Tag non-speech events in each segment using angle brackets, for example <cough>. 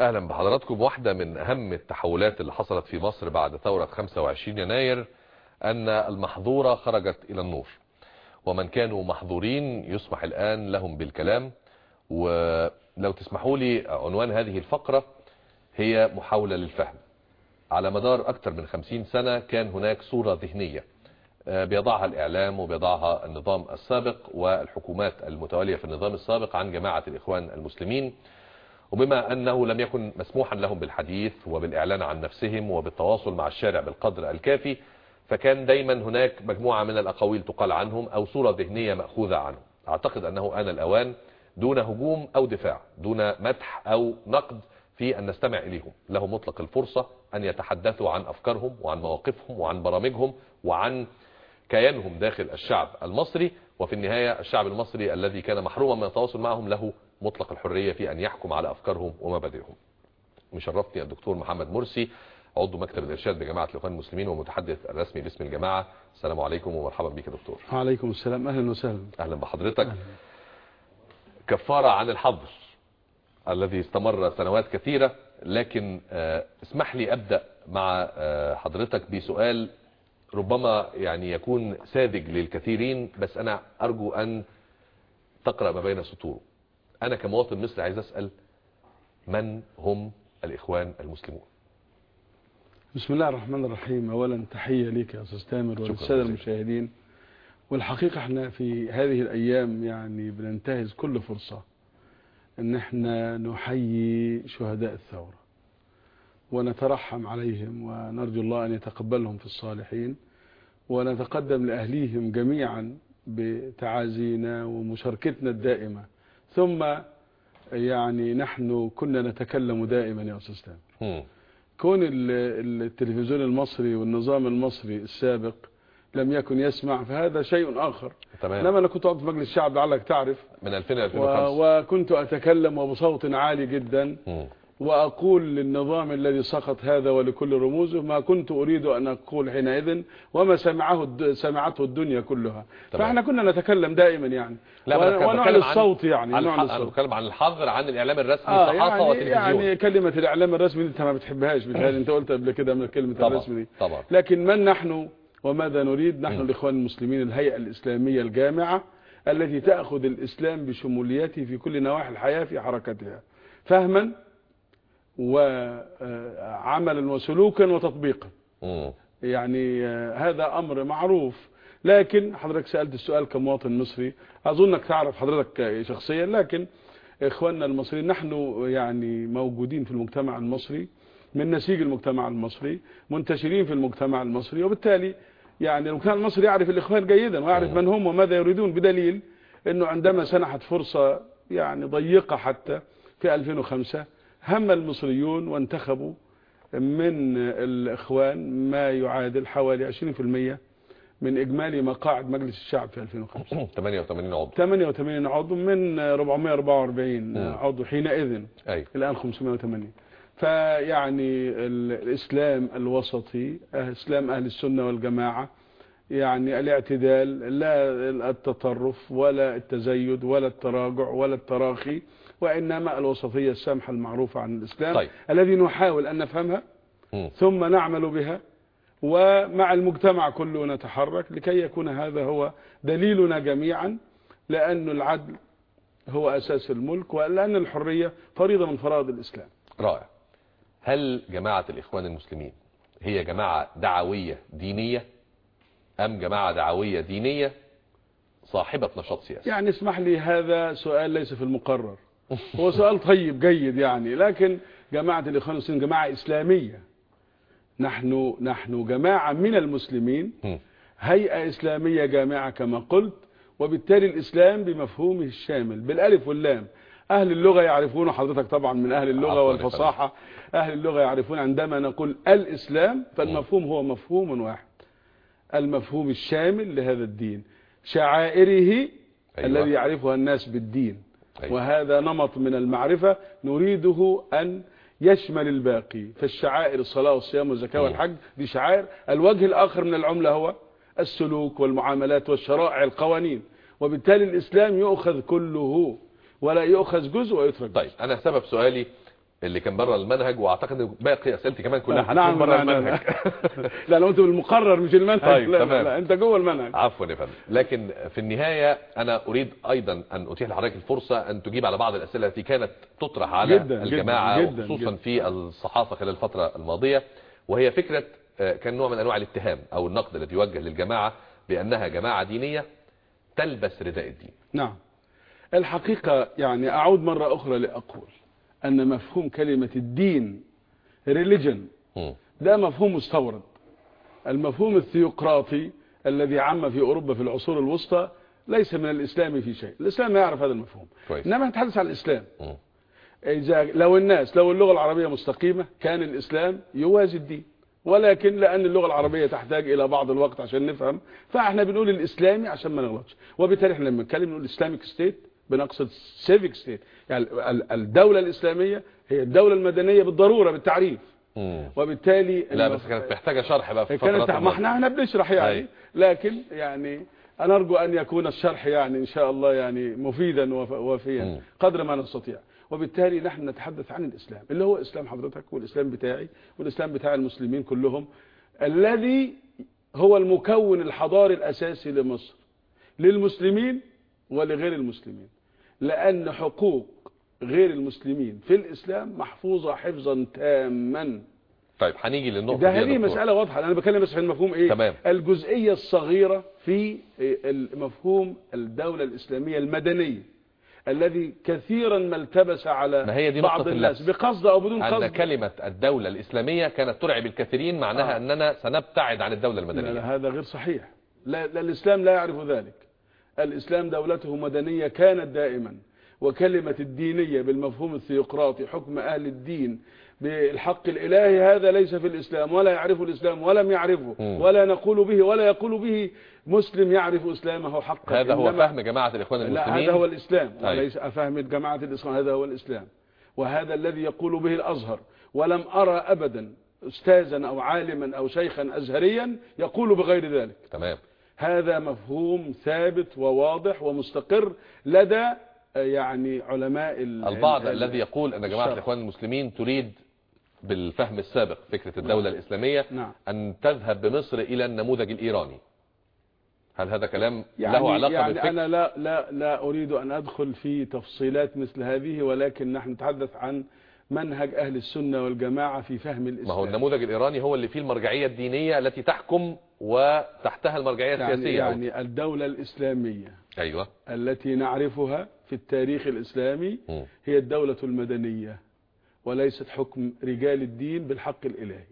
أهلا بحضراتكم. واحدة من أهم التحولات اللي حصلت في مصر بعد ثورة 25 يناير أن المحظورة خرجت إلى النور. ومن كانوا محظورين يسمح الآن لهم بالكلام. ولو تسمحوا لي عنوان هذه الفقرة هي محاولة للفهم. على مدار أكثر من 50 سنة كان هناك صورة ذهنية بيضعها الإعلام وبيضعها النظام السابق والحكومات المتوالية في النظام السابق عن جماعة الإخوان المسلمين. وبما أنه لم يكن مسموحا لهم بالحديث وبالإعلان عن نفسهم وبالتواصل مع الشارع بالقدر الكافي فكان دايما هناك مجموعة من الأقاويل تقال عنهم أو صورة ذهنية مأخوذة عنهم. أعتقد أنه آن الأوان دون هجوم أو دفاع دون مدح أو نقد في أن نستمع إليهم. له مطلق الفرصة أن يتحدثوا عن أفكارهم وعن مواقفهم وعن برامجهم وعن كيانهم داخل الشعب المصري وفي النهاية الشعب المصري الذي كان محروما من التواصل معهم له مطلق الحرية في أن يحكم على أفكارهم ومبادئهم. مشرفتني الدكتور محمد مرسي عضو مكتب الإرشاد بجماعة الإخوان المسلمين ومتحدث الرسمي باسم الجماعة. السلام عليكم ومرحبا بك دكتور. وعليكم السلام. أهلا وسهلا. أهلا بحضرتك. كفارة عن الحظر الذي استمر سنوات كثيرة لكن اسمح لي أبدأ مع حضرتك بسؤال ربما يعني يكون ساذج للكثيرين بس أنا أرجو أن تقرأ ما بين سطوره. أنا كمواطن مصري عايز أسأل من هم الإخوان المسلمون؟ بسم الله الرحمن الرحيم. أولا تحية لك يا أستاذ تامر وللسادة المشاهدين. والحقيقة إحنا في هذه الأيام يعني بننتهز كل فرصة إن إحنا نحيي شهداء الثورة. ونترحم عليهم ونرجو الله أن يتقبلهم في الصالحين ونتقدم لأهليهم جميعا بتعازينا ومشاركتنا الدائمة. ثم يعني نحن كنا نتكلم دائما يا أستاذ كون التلفزيون المصري والنظام المصري السابق لم يكن يسمع فهذا شيء آخر. تمام. لما أنا كنت أقعد في مجلس الشعب لعلك تعرف. من 2000 ل 2005 وكنت أتكلم وبصوت عالي جدا. مم. وأقول للنظام الذي سقط هذا ولكل رموزه ما كنت أريد أن أقول حينئذ وما سمعه. سمعته الدنيا كلها. تمام. فإحنا كنا نتكلم دائما يعني. لا أنا عن- الصوت يعني أنا الصوت بتكلم عن الحظر عن الإعلام الرسمي آه صحافه يعني, وتلفزيون. يعني كلمة الإعلام الرسمي دي أنت ما بتحبهاش بتهيألي أنت قلت قبل كده من كلمة طبعا الرسمي دي. طبعا. لكن من نحن وماذا نريد؟ نحن مم. الإخوان المسلمين الهيئة الإسلامية الجامعة التي تأخذ الإسلام بشموليته في كل نواحي الحياة في حركتها. فهما؟ وعملا وسلوكا وتطبيقا. يعني آه، هذا أمر معروف. لكن حضرتك سألت السؤال كمواطن مصري. أظنك تعرف حضرتك شخصيا لكن إخواننا المصريين نحن يعني موجودين في المجتمع المصري من نسيج المجتمع المصري منتشرين في المجتمع المصري وبالتالي يعني المجتمع المصري يعرف الإخوان جيدا ويعرف من هم وماذا يريدون بدليل أنه عندما سنحت فرصة يعني ضيقة حتى في 2005 هم المصريون وانتخبوا من الإخوان ما يعادل حوالي 20% من إجمالي مقاعد مجلس الشعب في 2005 88 <clears throat> عضو. 88 عضو من 444 مم. عضو حينئذ. الآن 580 فيعني ال- الإسلام الوسطي إسلام أهل السنة والجماعة يعني الاعتدال لا التطرف ولا التزيد ولا التراجع ولا التراخي وإنما الوسطية السامحة المعروفة عن الإسلام طيب. الذي نحاول أن نفهمها. ثم نعمل بها ومع المجتمع كله نتحرك لكي يكون هذا هو دليلنا جميعا لأن العدل هو أساس الملك ولأن الحرية فريضة من فرائض الإسلام. رائع. هل جماعة الإخوان المسلمين هي جماعة دعوية دينية؟ أم جماعة دعوية دينية صاحبة نشاط سياسي؟ يعني اسمح لي هذا سؤال ليس في المقرر. هو سؤال طيب جيد يعني. لكن جماعة الإخوان المسلمين جماعة إسلامية. نحن نحن جماعة من المسلمين. هيئة إسلامية جامعة كما قلت وبالتالي الإسلام بمفهومه الشامل بالألف واللام. أهل اللغة يعرفون حضرتك طبعا من أهل اللغة والفصاحة. أهل اللغة يعرفون عندما نقول الإسلام فالمفهوم هو مفهوم واحد. المفهوم الشامل لهذا الدين شعائره أيوة. الذي يعرفها الناس بالدين. أيوة. وهذا نمط من المعرفة نريده أن يشمل الباقي فالشعائر الصلاة والصيام والزكاة. والحج دي شعائر الوجه الآخر من العملة هو السلوك والمعاملات والشرائع القوانين وبالتالي الإسلام يؤخذ كله ولا يؤخذ جزء ويترك طيب أنا سبب سؤالي اللي كان بره المنهج وأعتقد ان باقي اسئلتي كمان كلها نعم هتكون بره المنهج. <laughs> لا. لو أنت بالمقرر مش المنهج طيب، لا, تمام. لا, لا أنت جوه المنهج. عفوا يا فندم. لكن في النهاية أنا أريد أيضا أن أتيح لحضرتك الفرصة أن تجيب على بعض الأسئلة التي كانت تطرح على جداً، الجماعة جداً، وخصوصا جداً. في الصحافة خلال الفترة الماضية. وهي فكرة آه، كان نوع من أنواع الاتهام أو النقد الذي يوجه للجماعة بأنها جماعة دينية تلبس رداء الدين. نعم. الحقيقة يعني أعود مرة أخرى لأقول أن مفهوم كلمة الدين religion. ده مفهوم مستورد المفهوم الثيوقراطي الذي عم في أوروبا في العصور الوسطى ليس من الإسلام في شيء الإسلام لا يعرف هذا المفهوم كويس. إنما نتحدث عن الإسلام. إذا لو الناس لو اللغة العربية مستقيمة كان الإسلام يوازي الدين ولكن لأن اللغة العربية تحتاج إلى بعض الوقت عشان نفهم فإحنا بنقول الإسلامي عشان ما نغلطش وبالتالي إحنا لما نتكلم نقول إسلاميك ستيت بنقصد سيفيك ستيت يعني ال- الدولة الإسلامية هي الدولة المدنية بالضرورة بالتعريف مم. وبالتالي لا بس كانت محتاجة شرح بقى في كانت ما. إحنا إحنا بنشرح يعني أي. لكن يعني أنا أرجو أن يكون الشرح يعني إن شاء الله يعني مفيدا وف- مم. وافيا قدر ما نستطيع وبالتالي نحن نتحدث عن الإسلام اللي هو إسلام حضرتك والإسلام بتاعي والإسلام بتاع المسلمين كلهم الذي هو المكون الحضاري الأساسي لمصر للمسلمين ولغير المسلمين لأن حقوق غير المسلمين في الإسلام محفوظة حفظا تاما طيب هنيجي للنقطة ده دي هذه دكتور. مسألة واضحة أنا بكلم بس في المفهوم إيه تمام. الجزئية الصغيرة في المفهوم الدولة الإسلامية المدنية الذي كثيرا ما التبس على ما هي دي بعض الناس. بقصد أو بدون أن قصد كلمة الدولة الإسلامية كانت ترعب الكثيرين معناها آه. أننا سنبتعد عن الدولة لا, المدنية لا هذا غير صحيح لا, لا الإسلام لا يعرف ذلك الإسلام دولته مدنية كانت دائما وكلمة الدينية بالمفهوم الثيوقراطي حكم أهل الدين بالحق الإلهي هذا ليس في الإسلام ولا يعرف الإسلام ولم يعرفه. ولا نقول به ولا يقول به مسلم يعرف إسلامه حقا. هذا هو فهم جماعة الإخوان لا المسلمين. هذا هو الإسلام. أي. وليس أفهم جماعة الإسلام هذا هو الإسلام. وهذا الذي يقول به الأزهر ولم أرى أبدا أستاذا أو عالما أو شيخا أزهريا يقول بغير ذلك. تمام. هذا مفهوم ثابت وواضح ومستقر لدى آه، يعني علماء ال- البعض ال- الذي يقول أن جماعة الشرع. الإخوان المسلمين تريد بالفهم السابق فكرة الدولة الإسلامية نعم. أن تذهب بمصر إلى النموذج الإيراني هل هذا كلام يعني له علاقة يعني بالفكر أنا لا لا لا أريد أن أدخل في تفصيلات مثل هذه ولكن نحن نتحدث عن منهج أهل السنة والجماعة في فهم الإسلام ما هو النموذج الإيراني هو اللي فيه المرجعية الدينية التي تحكم وتحتها المرجعية يعني, السياسية. يعني الدولة الإسلامية أيوة. التي نعرفها في التاريخ الإسلامي مم. هي الدولة المدنية وليست حكم رجال الدين بالحق الإلهي.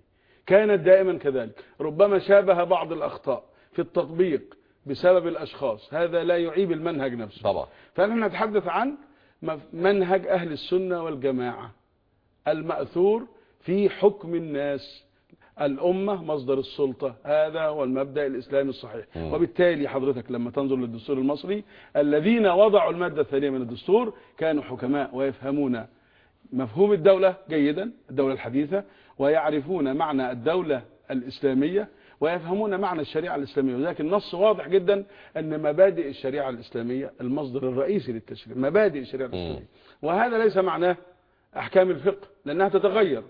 كانت دائما كذلك. ربما شابه بعض الأخطاء في التطبيق بسبب الأشخاص. هذا لا يعيب المنهج نفسه. طبعا. فنحن نتحدث عن منهج أهل السنة والجماعة. المأثور في حكم الناس. الأمة مصدر السلطة هذا هو المبدأ الإسلامي الصحيح. مم. وبالتالي حضرتك لما تنظر للدستور المصري الذين وضعوا المادة الثانية من الدستور كانوا حكماء ويفهمون مفهوم الدولة جيدا الدولة الحديثة ويعرفون معنى الدولة الإسلامية ويفهمون معنى الشريعة الإسلامية. وذلك النص واضح جدا أن مبادئ الشريعة الإسلامية المصدر الرئيسي للتشريع مبادئ الشريعة الإسلامية. وهذا ليس معناه أحكام الفقه لأنها تتغير.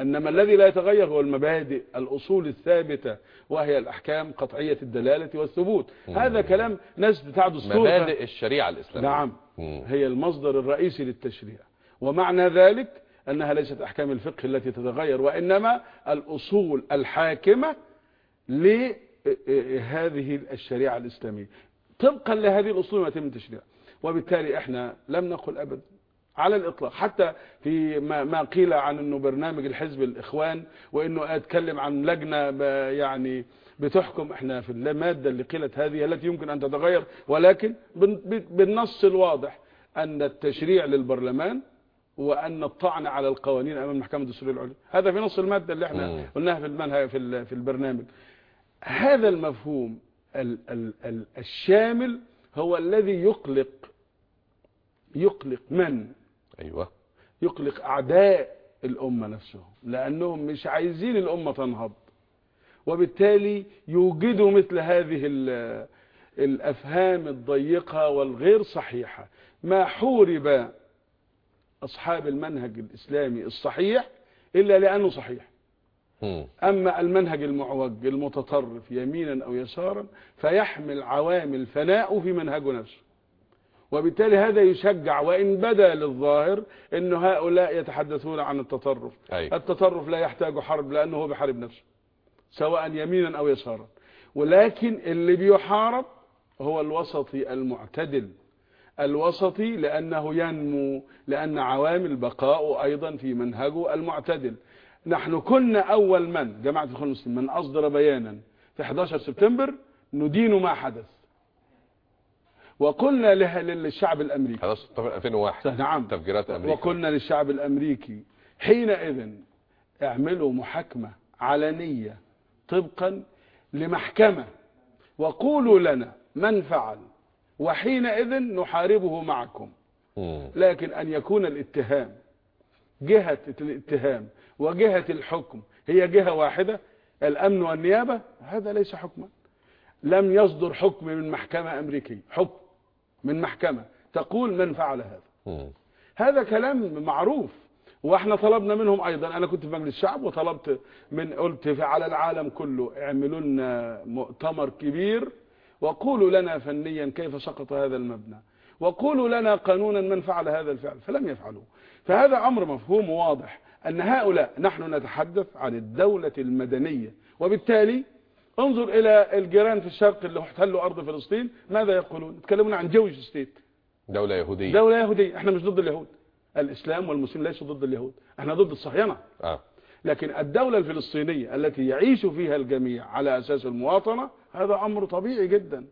إنما الذي لا يتغير هو المبادئ الأصول الثابتة وهي الأحكام قطعية الدلالة والثبوت. هذا كلام ناس بتاع دستور. مبادئ الشريعة الإسلامية. نعم. مم. هي المصدر الرئيسي للتشريع. ومعنى ذلك أنها ليست أحكام الفقه التي تتغير وإنما الأصول الحاكمة لهذه الشريعة الإسلامية. طبقا لهذه الأصول ما يتم التشريع. وبالتالي إحنا لم نقل أبدا. على الإطلاق. حتى في ما ما قيل عن أنه برنامج الحزب الإخوان وأنه أتكلم عن لجنة ب- يعني بتحكم إحنا في المادة اللي قيلت هذه التي يمكن أن تتغير ولكن بال- بال- بالنص الواضح أن التشريع للبرلمان وأن الطعن على القوانين أمام المحكمة الدستورية العليا. هذا في نص المادة اللي إحنا. قلناها في المنهج في في البرنامج. هذا المفهوم ال ال ال الشامل هو الذي يقلق يقلق من؟ أيوة. يقلق أعداء الأمة نفسهم لأنهم مش عايزين الأمة تنهض. وبالتالي يوجدوا مثل هذه ال- الأفهام الضيقة والغير صحيحة. ما حورب أصحاب المنهج الإسلامي الصحيح إلا لأنه صحيح. أما المنهج المعوج المتطرف يمينا أو يسارا فيحمل عوامل فناء في منهجه نفسه. وبالتالي هذا يشجع وإن بدا للظاهر أن هؤلاء يتحدثون عن التطرف. أي. التطرف لا يحتاج حرب لأنه هو بيحارب نفسه سواء يمينا أو يسارا. ولكن اللي بيحارب هو الوسطي المعتدل. الوسطي لأنه ينمو لأن عوامل بقاؤه أيضا في منهجه المعتدل. نحن كنا أول من جماعة الإخوان المسلمين من أصدر بيانا في 11 سبتمبر ندين ما حدث. وقلنا للشعب الأمريكي. خلاص طبعا 2001 نعم. تفجيرات أمريكا. وقلنا للشعب الأمريكي حينئذ اعملوا محاكمة علنية طبقا لمحكمة وقولوا لنا من فعل وحينئذ نحاربه معكم. لكن أن يكون الاتهام جهة الاتهام وجهة الحكم هي جهة واحدة الأمن والنيابة هذا ليس حكما. لم يصدر حكم من محكمة أمريكية حكم. من محكمة تقول من فعل هذا. هذا كلام معروف وإحنا طلبنا منهم أيضا. أنا كنت في مجلس الشعب وطلبت من قلت على العالم كله اعملوا لنا مؤتمر كبير وقولوا لنا فنيا كيف سقط هذا المبنى وقولوا لنا قانونا من فعل هذا الفعل فلم يفعلوا فهذا أمر مفهوم واضح أن هؤلاء نحن نتحدث عن الدولة المدنية وبالتالي انظر إلى الجيران في الشرق اللي احتلوا أرض فلسطين ماذا يقولون؟ يتكلمون عن جويش ستيت دولة يهودية. دولة يهودية. إحنا مش ضد اليهود. الإسلام والمسلمين ليسوا ضد اليهود. إحنا ضد الصهيونة. آه. لكن الدولة الفلسطينية التي يعيش فيها الجميع على أساس المواطنة هذا أمر طبيعي جدا.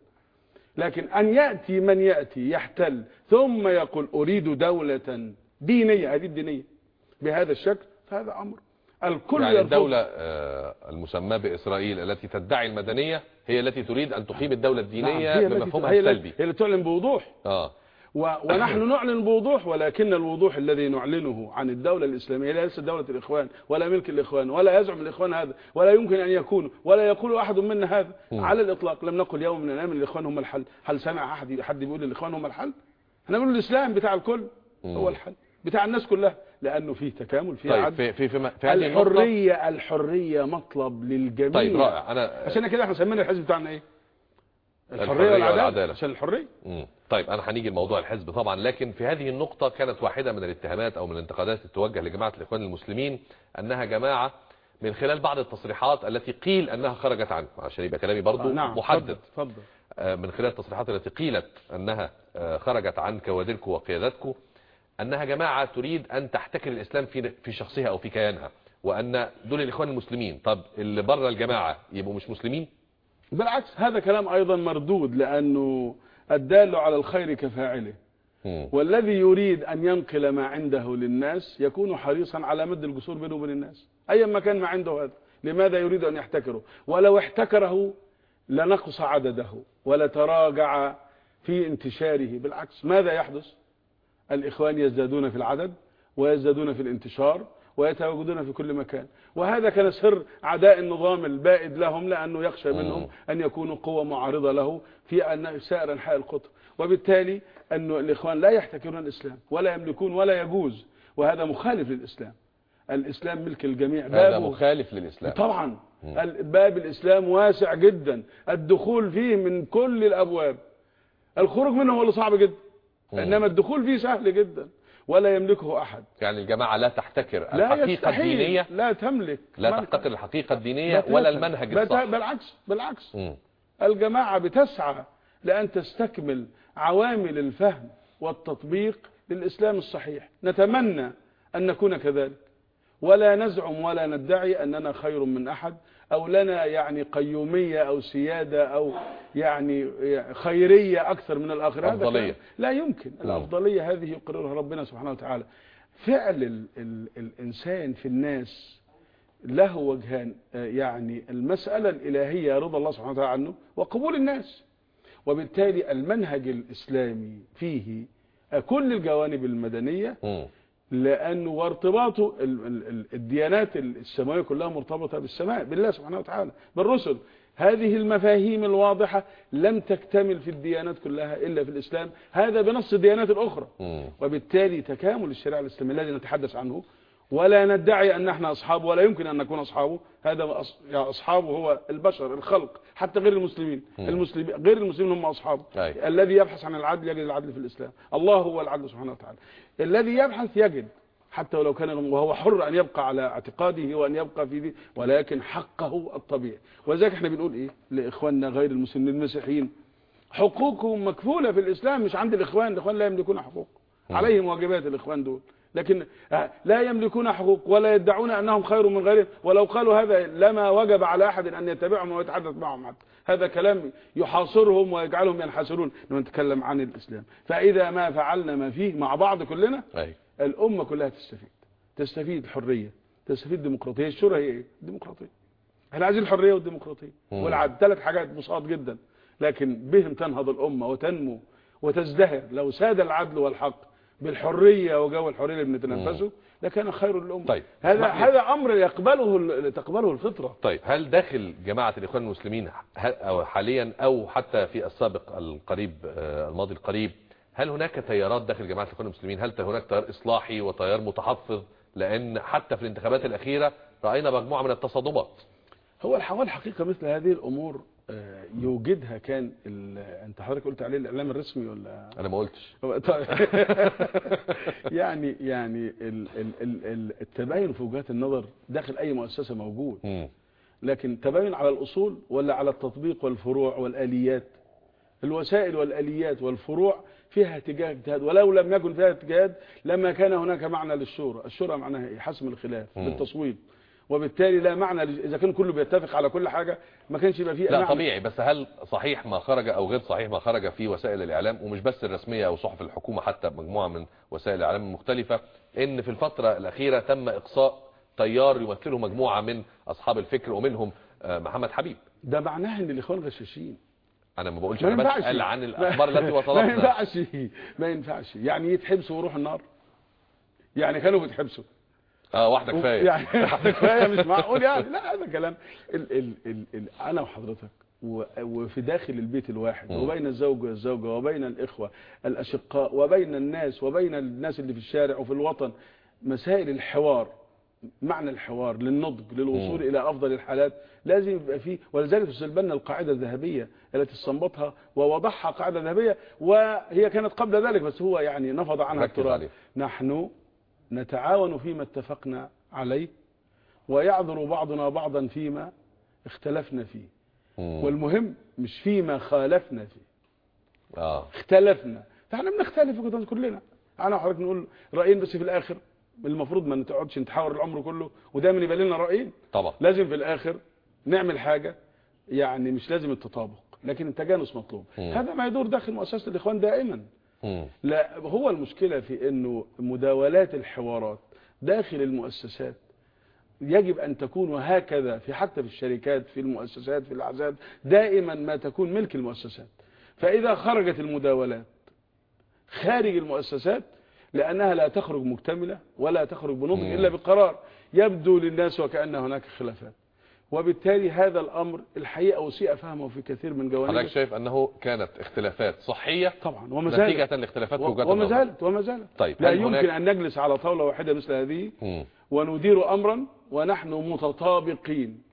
لكن أن يأتي من يأتي يحتل ثم يقول أريد دولة دينية هذه الدينية بهذا الشكل فهذا أمر الكل يعني يرفض. الدولة آه، المسماة بإسرائيل التي تدعي المدنية هي التي تريد أن تقيم الدولة نعم، الدينية بمفهومها السلبي هي اللي تعلن بوضوح آه. و... ونحن نعلن بوضوح ولكن الوضوح الذي نعلنه عن الدولة الإسلامية ليس دولة الإخوان ولا ملك الإخوان ولا يزعم الإخوان هذا ولا يمكن أن يكون ولا يقول أحد منا هذا مم. على الإطلاق لم نقل يوم من الأيام الإخوان هم الحل هل سمع أحد حد بيقول الإخوان هم الحل إحنا بنقول الإسلام بتاع الكل مم. هو الحل بتاع الناس كلها لأنه فيه تكامل فيه طيب عدل. في في في, في هذه النقطة؟ الحرية الحرية مطلب للجميع. طيب رائع. أنا عشان كده إحنا سمينا الحزب بتاعنا إيه؟ الحرية الحرية والعدالة. عشان الحرية. مم. طيب أنا هنيجي لموضوع الحزب طبعا لكن في هذه النقطة كانت واحدة من الاتهامات أو من الانتقادات اللي توجه لجماعة الإخوان المسلمين أنها جماعة من خلال بعض التصريحات التي قيل أنها خرجت عنه عشان يبقى كلامي برضو آه، نعم محدد. اتفضل اتفضل. آه، من خلال التصريحات التي قيلت أنها آه، خرجت عن كوادركم وقيادتكم أنها جماعة تريد أن تحتكر الإسلام في في شخصها أو في كيانها وأن دول الإخوان المسلمين طب اللي بره الجماعة يبقوا مش مسلمين؟ بالعكس هذا كلام أيضا مردود لأنه الدال على الخير كفاعله. والذي يريد أن ينقل ما عنده للناس يكون حريصا على مد الجسور بينه وبين الناس. ايا ما كان ما عنده هذا لماذا يريد أن يحتكره؟ ولو احتكره لنقص عدده ولتراجع في انتشاره. بالعكس ماذا يحدث؟ الإخوان يزدادون في العدد ويزدادون في الانتشار ويتواجدون في كل مكان. وهذا كان سر عداء النظام البائد لهم لأنه يخشى منهم أن يكونوا قوة معارضة له في أن سائر أنحاء القطر وبالتالي أن الإخوان لا يحتكرون الإسلام ولا يملكون ولا يجوز وهذا مخالف للإسلام. الإسلام ملك الجميع هذا مخالف للإسلام. طبعا. باب الإسلام واسع جدا. الدخول فيه من كل الأبواب. الخروج منه هو اللي صعب جدا. مم. إنما الدخول فيه سهل جدا ولا يملكه أحد. يعني الجماعة لا تحتكر. لا الحقيقة يستحيل الدينية لا تملك. لا تحتكر الحقيقة الدينية لا ولا. المنهج بل- الصح. بالعكس بالعكس. مم. الجماعة بتسعى لأن تستكمل عوامل الفهم والتطبيق للإسلام الصحيح. نتمنى أن نكون كذلك. ولا نزعم ولا ندعي أننا خير من أحد. أو لنا يعني قيومية أو سيادة أو يعني خيرية أكثر من الآخر أفضلية. لا يمكن. الأفضلية هذه يقررها ربنا سبحانه وتعالى. فعل ال ال الإنسان في الناس له وجهان يعني المسألة الإلهية رضا الله سبحانه وتعالى عنه وقبول الناس. وبالتالي المنهج الإسلامي فيه كل الجوانب المدنية. لأنه وارتباطه ال- ال- ال- الديانات السماوية كلها مرتبطة بالسماء بالله سبحانه وتعالى بالرسل هذه المفاهيم الواضحة لم تكتمل في الديانات كلها إلا في الإسلام هذا بنص الديانات الأخرى. وبالتالي تكامل الشريعة الإسلامية الذي نتحدث عنه ولا ندعي أن إحنا أصحابه ولا يمكن أن نكون أصحابه هذا أصحابه هو البشر الخلق حتى غير المسلمين. المسلمين غير المسلمين هم أصحابه أي. الذي يبحث عن العدل يجد العدل في الإسلام. الله هو العدل سبحانه وتعالى. الذي يبحث يجد حتى ولو كان وهو حر أن يبقى على اعتقاده وأن يبقى في دي ولكن حقه الطبيعي. ولذلك إحنا بنقول إيه؟ لإخواننا غير المسلمين المسيحيين حقوقهم مكفولة في الإسلام مش عند الإخوان. الإخوان لا يملكون حقوق. عليهم واجبات الإخوان دول. لكن آه، لا يملكون حقوق ولا يدعون أنهم خير من غيرهم. ولو قالوا هذا لما وجب على أحد أن يتبعهم ويتحدث معهم. حتى هذا كلام يحاصرهم ويجعلهم ينحسرون لما نتكلم عن الإسلام. فإذا ما فعلنا ما فيه مع بعض كلنا أي. الأمة كلها تستفيد. تستفيد الحرية تستفيد الديمقراطية الشورى هي إيه الديمقراطية إحنا عايزين الحرية والديمقراطية. والعدل ثلاث حاجات بساط جدا. لكن بهم تنهض الأمة وتنمو وتزدهر. لو ساد العدل والحق بالحرية وجو الحرية اللي بنتنفسه لكان خير للأمة طيب. هذا. هذا أمر يقبله تقبله الفطرة طيب هل داخل جماعة الإخوان المسلمين أو حاليا أو حتى في السابق القريب آه، الماضي القريب هل هناك تيارات داخل جماعة الإخوان المسلمين هل هناك تيار إصلاحي وتيار متحفظ لأن حتى في الانتخابات الأخيرة رأينا مجموعة من التصادمات هو الحوال حقيقة مثل هذه الأمور آه، يوجدها كان ال- انت حضرتك قلت عليه الإعلام الرسمي ولا؟ أنا ما قلتش. <laughs> طيب. يعني يعني ال- ال- ال- ال- التباين في وجهات النظر داخل أي مؤسسة موجود. مم. لكن تباين على الأصول ولا على التطبيق والفروع والآليات؟ الوسائل والآليات والفروع فيها اتجاه اجتهاد ولو لم يكن فيها اجتهاد لما كان هناك معنى للشورى. الشورى معناها إيه؟ حسم الخلاف. بالتصويت. وبالتالي لا معنى إذا كان كله بيتفق على كل حاجة ما كانش يبقى فيه لا معنى. طبيعي بس هل صحيح ما خرج أو غير صحيح ما خرج في وسائل الإعلام؟ ومش بس الرسمية أو صحف الحكومة حتى مجموعة من وسائل الإعلام المختلفة إن في الفترة الأخيرة تم إقصاء تيار يمثله مجموعة من أصحاب الفكر ومنهم آه، محمد حبيب. ده معناها إن الإخوان غشاشين. أنا ما بقولش ما أنا بسأل عن الأخبار التي <laughs> ما وصلتنا. ينفعش. ما ينفعش. يعني يتحبسوا ويروحوا النار؟ يعني كانوا بيتحبسوا آه واحدة كفاية يعني <laughs> كفاية مش معقول يعني لا هذا كلام ال ال ال ال أنا وحضرتك وفي داخل البيت الواحد. وبين الزوج والزوجة وبين الإخوة الأشقاء وبين الناس وبين الناس اللي في الشارع وفي الوطن مسائل الحوار معنى الحوار للنضج للوصول مم. إلى أفضل الحالات لازم يبقى فيه ولذلك استلبنا القاعدة الذهبية التي استنبطها ووضعها قاعدة ذهبية وهي كانت قبل ذلك بس هو يعني نفض عنها التراب. نحن نتعاون فيما اتفقنا عليه ويعذر بعضنا بعضا فيما اختلفنا فيه. والمهم مش فيما خالفنا فيه. آه. اختلفنا. فإحنا بنختلف كلنا. أنا وحضرتك نقول رأيين بس في الآخر. المفروض ما نقعدش نتحاور العمر كله ودايما يبقى لنا رأيين. طبعا. لازم في الآخر نعمل حاجة يعني مش لازم التطابق لكن التجانس مطلوب. مم. هذا ما يدور داخل مؤسسة الإخوان دائما. لا هو المشكلة في إنه مداولات الحوارات داخل المؤسسات يجب أن تكون وهكذا في حتى في الشركات في المؤسسات في الاعزاب دائما ما تكون ملك المؤسسات. فإذا خرجت المداولات خارج المؤسسات لأنها لا تخرج مكتملة ولا تخرج بنضج. إلا بقرار يبدو للناس وكأن هناك خلافات. وبالتالي هذا الأمر الحقيقة اسيء فهمه في كثير من حضرتك جوانبه شايف أنه كانت اختلافات صحية؟ طبعا وما زالت نتيجة لاختلافات وجهات وما زالت وما زالت طيب لا يمكن هناك أن نجلس على طاولة واحدة مثل هذه. وندير أمرا ونحن متطابقين.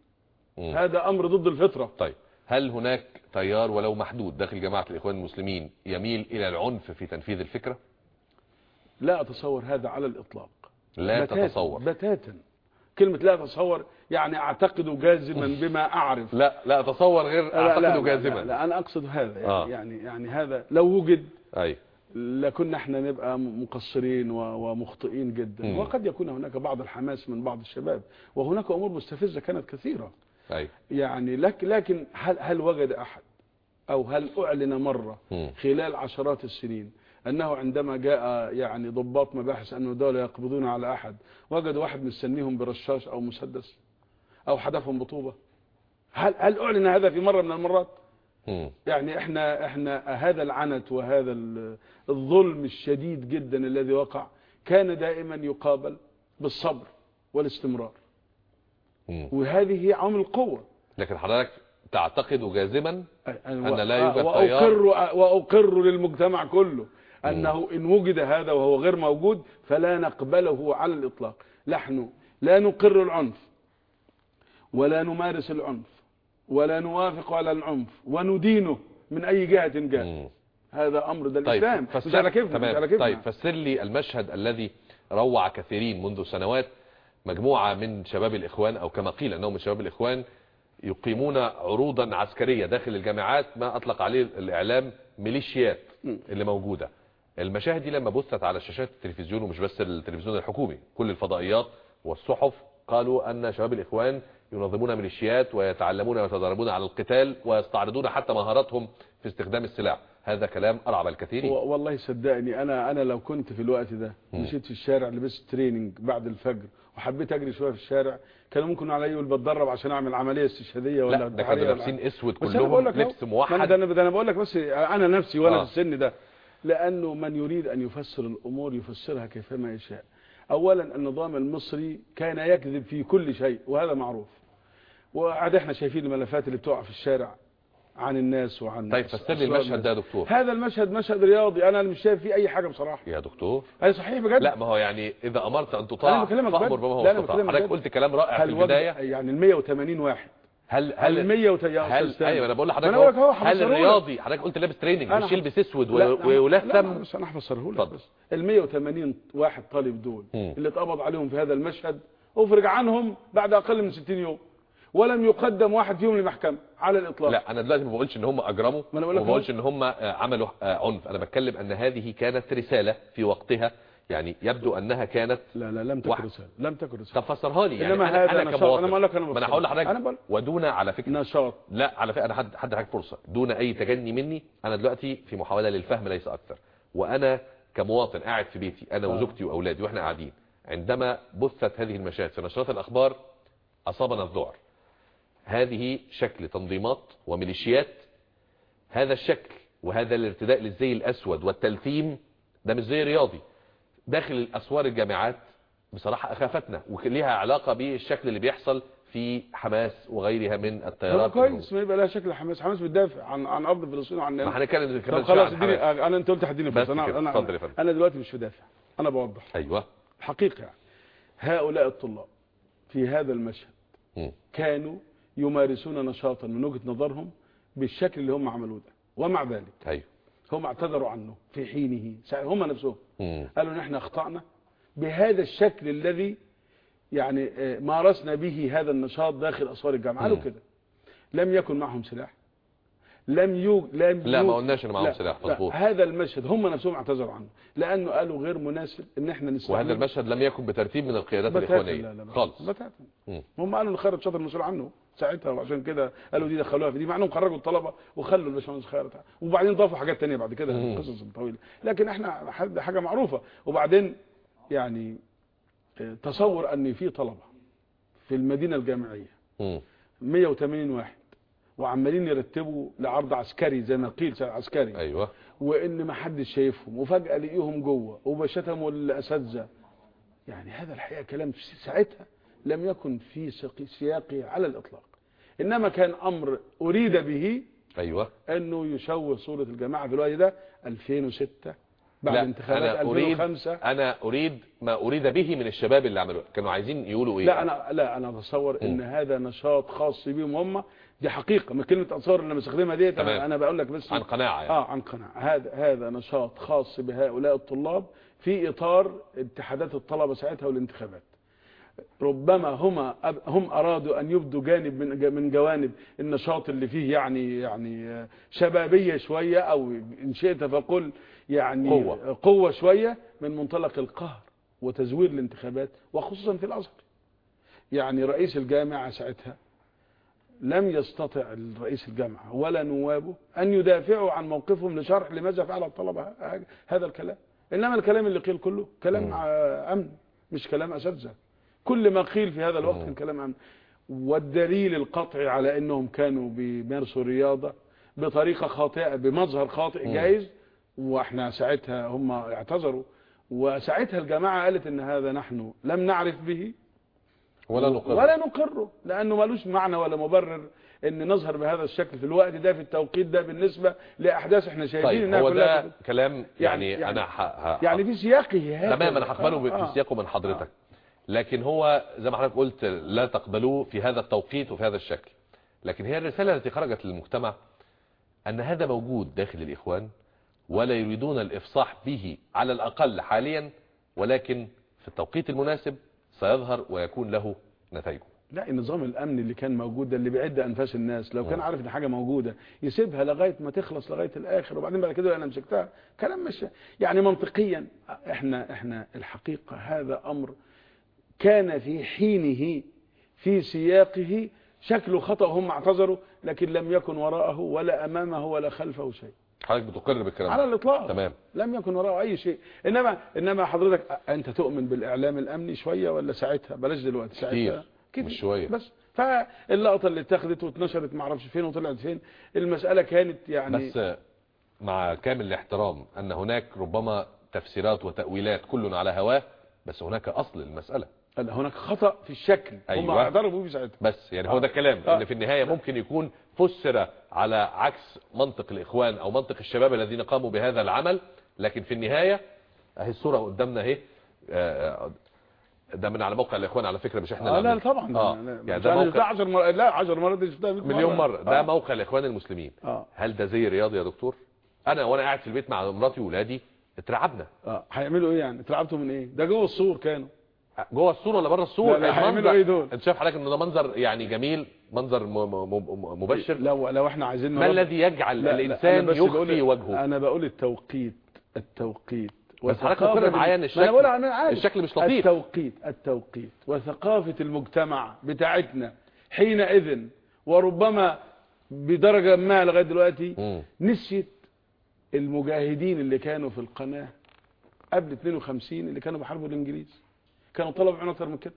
مم. هذا أمر ضد الفطرة. طيب هل هناك تيار ولو محدود داخل جماعة الإخوان المسلمين يميل إلى العنف في تنفيذ الفكرة؟ لا أتصور هذا على الإطلاق. لا بتاتا تتصور. بتاتا. كلمة لا أتصور يعني أعتقد جازما بما أعرف. لا لا أتصور غير لا لا, أعتقد لا, جازما. لا, لا أنا أقصد هذا يعني, آه. يعني يعني هذا لو وجد أي. لكنا إحنا نبقى مقصرين ومخطئين جدا. مم. وقد يكون هناك بعض الحماس من بعض الشباب وهناك أمور مستفزة كانت كثيرة. أي. يعني لك لكن هل هل وجد أحد أو هل أعلن مرة مم. خلال عشرات السنين أنه عندما جاء يعني ضباط مباحث امن الدولة يقبضون على أحد وجدوا واحد مستنيهم برشاش أو مسدس أو حدفهم بطوبة هل هل أعلن هذا في مرة من المرات. يعني إحنا إحنا هذا العنت وهذا ال- الظلم الشديد جدا الذي وقع كان دائما يقابل بالصبر والاستمرار. وهذه عامل القوة لكن حضرتك تعتقد جازما أن لا و- يوجد وأقر, وأقر للمجتمع كله أنه إن وجد هذا وهو غير موجود فلا نقبله على الإطلاق. نحن لا نقر العنف ولا نمارس العنف ولا نوافق على العنف وندينه من أي جهة جاء. هذا أمر ده طيب الإسلام. مش فسر- على كيفنا مش تمام. على كيفنا. طيب فسر لي المشهد الذي روع كثيرين منذ سنوات مجموعة من شباب الإخوان أو كما قيل أنهم من شباب الإخوان يقيمون عروضا عسكرية داخل الجامعات ما أطلق عليه الإعلام ميليشيات. اللي موجودة المشاهد دي لما بثت على شاشات التلفزيون ومش بس التلفزيون الحكومي كل الفضائيات والصحف قالوا أن شباب الإخوان ينظمون ميليشيات ويتعلمون ويتدربون على القتال ويستعرضون حتى مهاراتهم في استخدام السلاح. هذا كلام أرعب الكثيرين و- والله صدقني أنا أنا لو كنت في الوقت ده. مشيت في الشارع لبست تريننج بعد الفجر وحبيت أجري شوية في الشارع كانوا ممكن عليا يقول بتدرب عشان أعمل عملية استشهادية ولا لا ده كانوا لابسين أنا بقول كلهم لبس أنا موحد. ده أنا بقول لك بس أنا نفسي وأنا آه. في السن ده لأنه من يريد أن يفسر الأمور يفسرها كيفما يشاء. اولا النظام المصري كان يكذب في كل شيء وهذا معروف. وعاد إحنا شايفين الملفات اللي بتقع في الشارع عن الناس وعن طيب فسر لي المشهد ده يا دكتور. هذا المشهد مشهد رياضي أنا مش شايف فيه أي حاجة بصراحة. يا دكتور. هذا صحيح بجد؟ لا ما هو يعني إذا أمرت أن تطاع فأمر. بما هو استطاع. حضرتك. قلت كلام رائع في البداية؟ يعني ال 180 واحد؟ هل هل هل 100 يا هل أيوه أنا بقول لحضرتك هل لك. الرياضي حضرتك قلت لابس تريننج مش يلبس أسود لا، و- لا، بس أنا هفسره لك. بس. ال 180 واحد طالب دول. اللي اتقبض عليهم في هذا المشهد افرج عنهم بعد أقل من 60 يوم. ولم يقدم واحد فيهم للمحكمة على الإطلاق. لا أنا دلوقتي ما بقولش إن هم أجرموا ما بقولش إن هم آه، عملوا آه، عنف. أنا بتكلم أن هذه كانت رسالة في وقتها يعني يبدو أنها كانت لا لا لم تكن. رسالة لم تكن رسالة. طب فسرها لي يعني أنا هذا أنا. كمواطن. أنا بقول لك أنا ما أنا هقول لحضرتك. ودون على فكرة. نشاط. لا على فكرة أنا حد حد حضرتك فرصة. دون أي تجني مني أنا دلوقتي في محاولة للفهم ليس أكثر. وأنا كمواطن قاعد في بيتي أنا آه. وزوجتي وأولادي وإحنا قاعدين عندما بثت هذه المشاهد في نشرات الأخبار أصابنا الذعر. هذه شكل تنظيمات وميليشيات. هذا الشكل وهذا الارتداء للزي الأسود والتلثيم ده مش زي رياضي. داخل اسوار الجامعات بصراحة أخافتنا وليها علاقة بالشكل اللي بيحصل في حماس وغيرها من التيارات كويس ما يبقى لها شكل حماس حماس بتدافع عن عن أرض فلسطين وعن ما هنتكلم كمان خلاص إديني. أنا أنت قلت هتديني بس أنا. أنا. أنا دلوقتي مش بدافع أنا بوضح أيوه حقيقة يعني هؤلاء الطلاب في هذا المشهد مم. كانوا يمارسون نشاطا من وجهة نظرهم بالشكل اللي هم عملوه ده ومع ذلك أيوه هم اعتذروا عنه في حينه هم نفسهم. قالوا ان إحنا أخطأنا. بهذا الشكل الذي يعني آه، مارسنا به هذا النشاط داخل أسوار الجامعة. قالوا. كده. لم يكن معهم سلاح. لم يوج لم لا ما قلناش إن معاهم لا، سلاح لا، مظبوط. هذا المشهد هم نفسهم اعتذروا عنه. لأنه قالوا غير مناسب إن إحنا نستعمل وهذا المشهد لم يكن بترتيب من القيادات الإخوانية. لا لا لا خالص. هم قالوا ان خيرت شاطر المسؤول عنه. ساعتها. وعشان كده قالوا دي دخلوها في دي مع انهم خرجوا الطلبة وخلوا الباشمهندس خيرت وبعدين ضافوا حاجات تانية بعد كده مم. قصص طويلة. لكن إحنا حاجة معروفة. وبعدين يعني آه، تصور ان في طلبة في المدينة الجامعية مم. 180 واحد وعمالين يرتبوا لعرض عسكري زي ما قيل عسكري. أيوه. وإن ما حدش شايفهم وفجأة لقيهم جوه وبشتموا الأساتذة. يعني هذا الحقيقة كلام ساعتها لم يكن في سياقه على الإطلاق. إنما كان أمر أريد به أيوه. أنه يشوه صورة الجماعة في الوقت ده 2006 بعد انتخابات أنا اريد 2005 أنا أريد ما أريد به من الشباب اللي عملوه. كانوا عايزين يقولوا إيه لا أنا لا أنا أتصور إن هذا نشاط خاص بيهم هم. دي حقيقة. من كلمة أتصور اللي بستخدمها ديت أنا بقول لك بس عن قناعة يعني. آه عن قناعة. هذا هذا نشاط خاص بهؤلاء الطلاب في إطار اتحادات الطلبة ساعتها والانتخابات. ربما هما هم أرادوا أن يبدوا جانب من من جوانب النشاط اللي فيه يعني يعني شبابية شوية أو إن شئت فقل يعني قوة. قوة شوية من منطلق القهر وتزوير الانتخابات وخصوصا في الأزهر. يعني رئيس الجامعة ساعتها لم يستطع رئيس الجامعة ولا نوابه أن يدافعوا عن موقفهم لشرح لماذا فعل الطلبة هذا الكلام. إنما الكلام اللي قيل كله كلام أمن مش كلام أساتذة. كل ما قيل في هذا الوقت مم. كان كلام أمن والدليل القطعي على أنهم كانوا بيمارسوا الرياضة بطريقة خاطئة بمظهر خاطئ مم. جايز وإحنا ساعتها هم اعتذروا وساعتها الجماعة قالت إن هذا نحن لم نعرف به ولا نقر. ولا نقره لأنه ملوش معنى ولا مبرر إن نظهر بهذا الشكل في الوقت ده في التوقيت ده بالنسبة لأحداث إحنا شايفين طيب إنها هو كلها ده كلام يعني, يعني- يعني أنا ح... ح... يعني في سياقه هذا. تمام أنا هقبله آه، في سياقه من حضرتك. لكن هو زي ما حضرتك قلت لا تقبلوه في هذا التوقيت وفي هذا الشكل. لكن هي الرسالة التي خرجت للمجتمع أن هذا موجود داخل الإخوان ولا يريدون الإفصاح به على الأقل حاليا ولكن في التوقيت المناسب سيظهر ويكون له نتائجه. لا النظام الامني اللي كان موجود ده اللي بيعد أنفاس الناس لو كان مم. عارف إن حاجة موجودة يسيبها لغاية ما تخلص لغاية الآخر وبعدين بعد كده أنا مسكتها. كلام مش يعني منطقيا. إحنا إحنا الحقيقة هذا أمر كان في حينه في سياقه شكله خطا هم اعتذروا لكن لم يكن وراءه ولا أمامه ولا خلفه شيء. حضرتك بتقر بالكلام على الإطلاق. تمام. لم يكن وراءه أي شيء. إنما إنما حضرتك أنت تؤمن بالإعلام الأمني شوية ولا ساعتها؟ بلاش دلوقتي ساعتها. كتير، مش شوية. بس. فاللقطة اللي اتخذت واتنشرت ما أعرفش فين وطلعت فين المسألة كانت يعني بس مع كامل الاحترام أن هناك ربما تفسيرات وتأويلات كل على هواه بس هناك أصل المسألة لا، هناك خطأ في الشكل. هم أيوة. اعترفوا به ساعتها. بس يعني هو آه. ده الكلام آه. ان في النهاية ممكن يكون فسر على عكس منطق الإخوان أو منطق الشباب الذين قاموا بهذا العمل لكن في النهاية أهي الصورة قدامنا أهي. آه، ده من على موقع الإخوان على فكرة مش إحنا اللي لا عاملينه. طبعا. لا، يعني مش ده موقع 10 مرات لا 10 مرات دي شفتها 100 مليون مرة. ده آه. موقع الإخوان المسلمين. آه. هل ده زي رياضي يا دكتور؟ أنا وأنا قاعد في البيت مع مراتي واولادي اترعبنا. آه هيعملوا إيه يعني؟ اترعبتوا من إيه؟ ده جوه السور كانوا. جوه الصورة ولا بره الصورة لا، لا، هيعملوا إيه دول؟ انت شايف حضرتك إن ده منظر يعني جميل منظر مبشر؟ لو لو إحنا عايزين ما الذي يجعل لا، لا، الإنسان بقول- يخفي وجهه؟ أنا بقول التوقيت التوقيت. بس حضرتك مقرر معايا ان ما أنا بقول الشكل أنا. الشكل مش لطيف. التوقيت التوقيت. وثقافة المجتمع بتاعتنا حينئذ وربما بدرجة ما لغاية دلوقتي. نسيت المجاهدين اللي كانوا في القناة قبل 52 اللي كانوا بيحاربوا الإنجليز. كانوا طلبوا عنا أكتر من كده.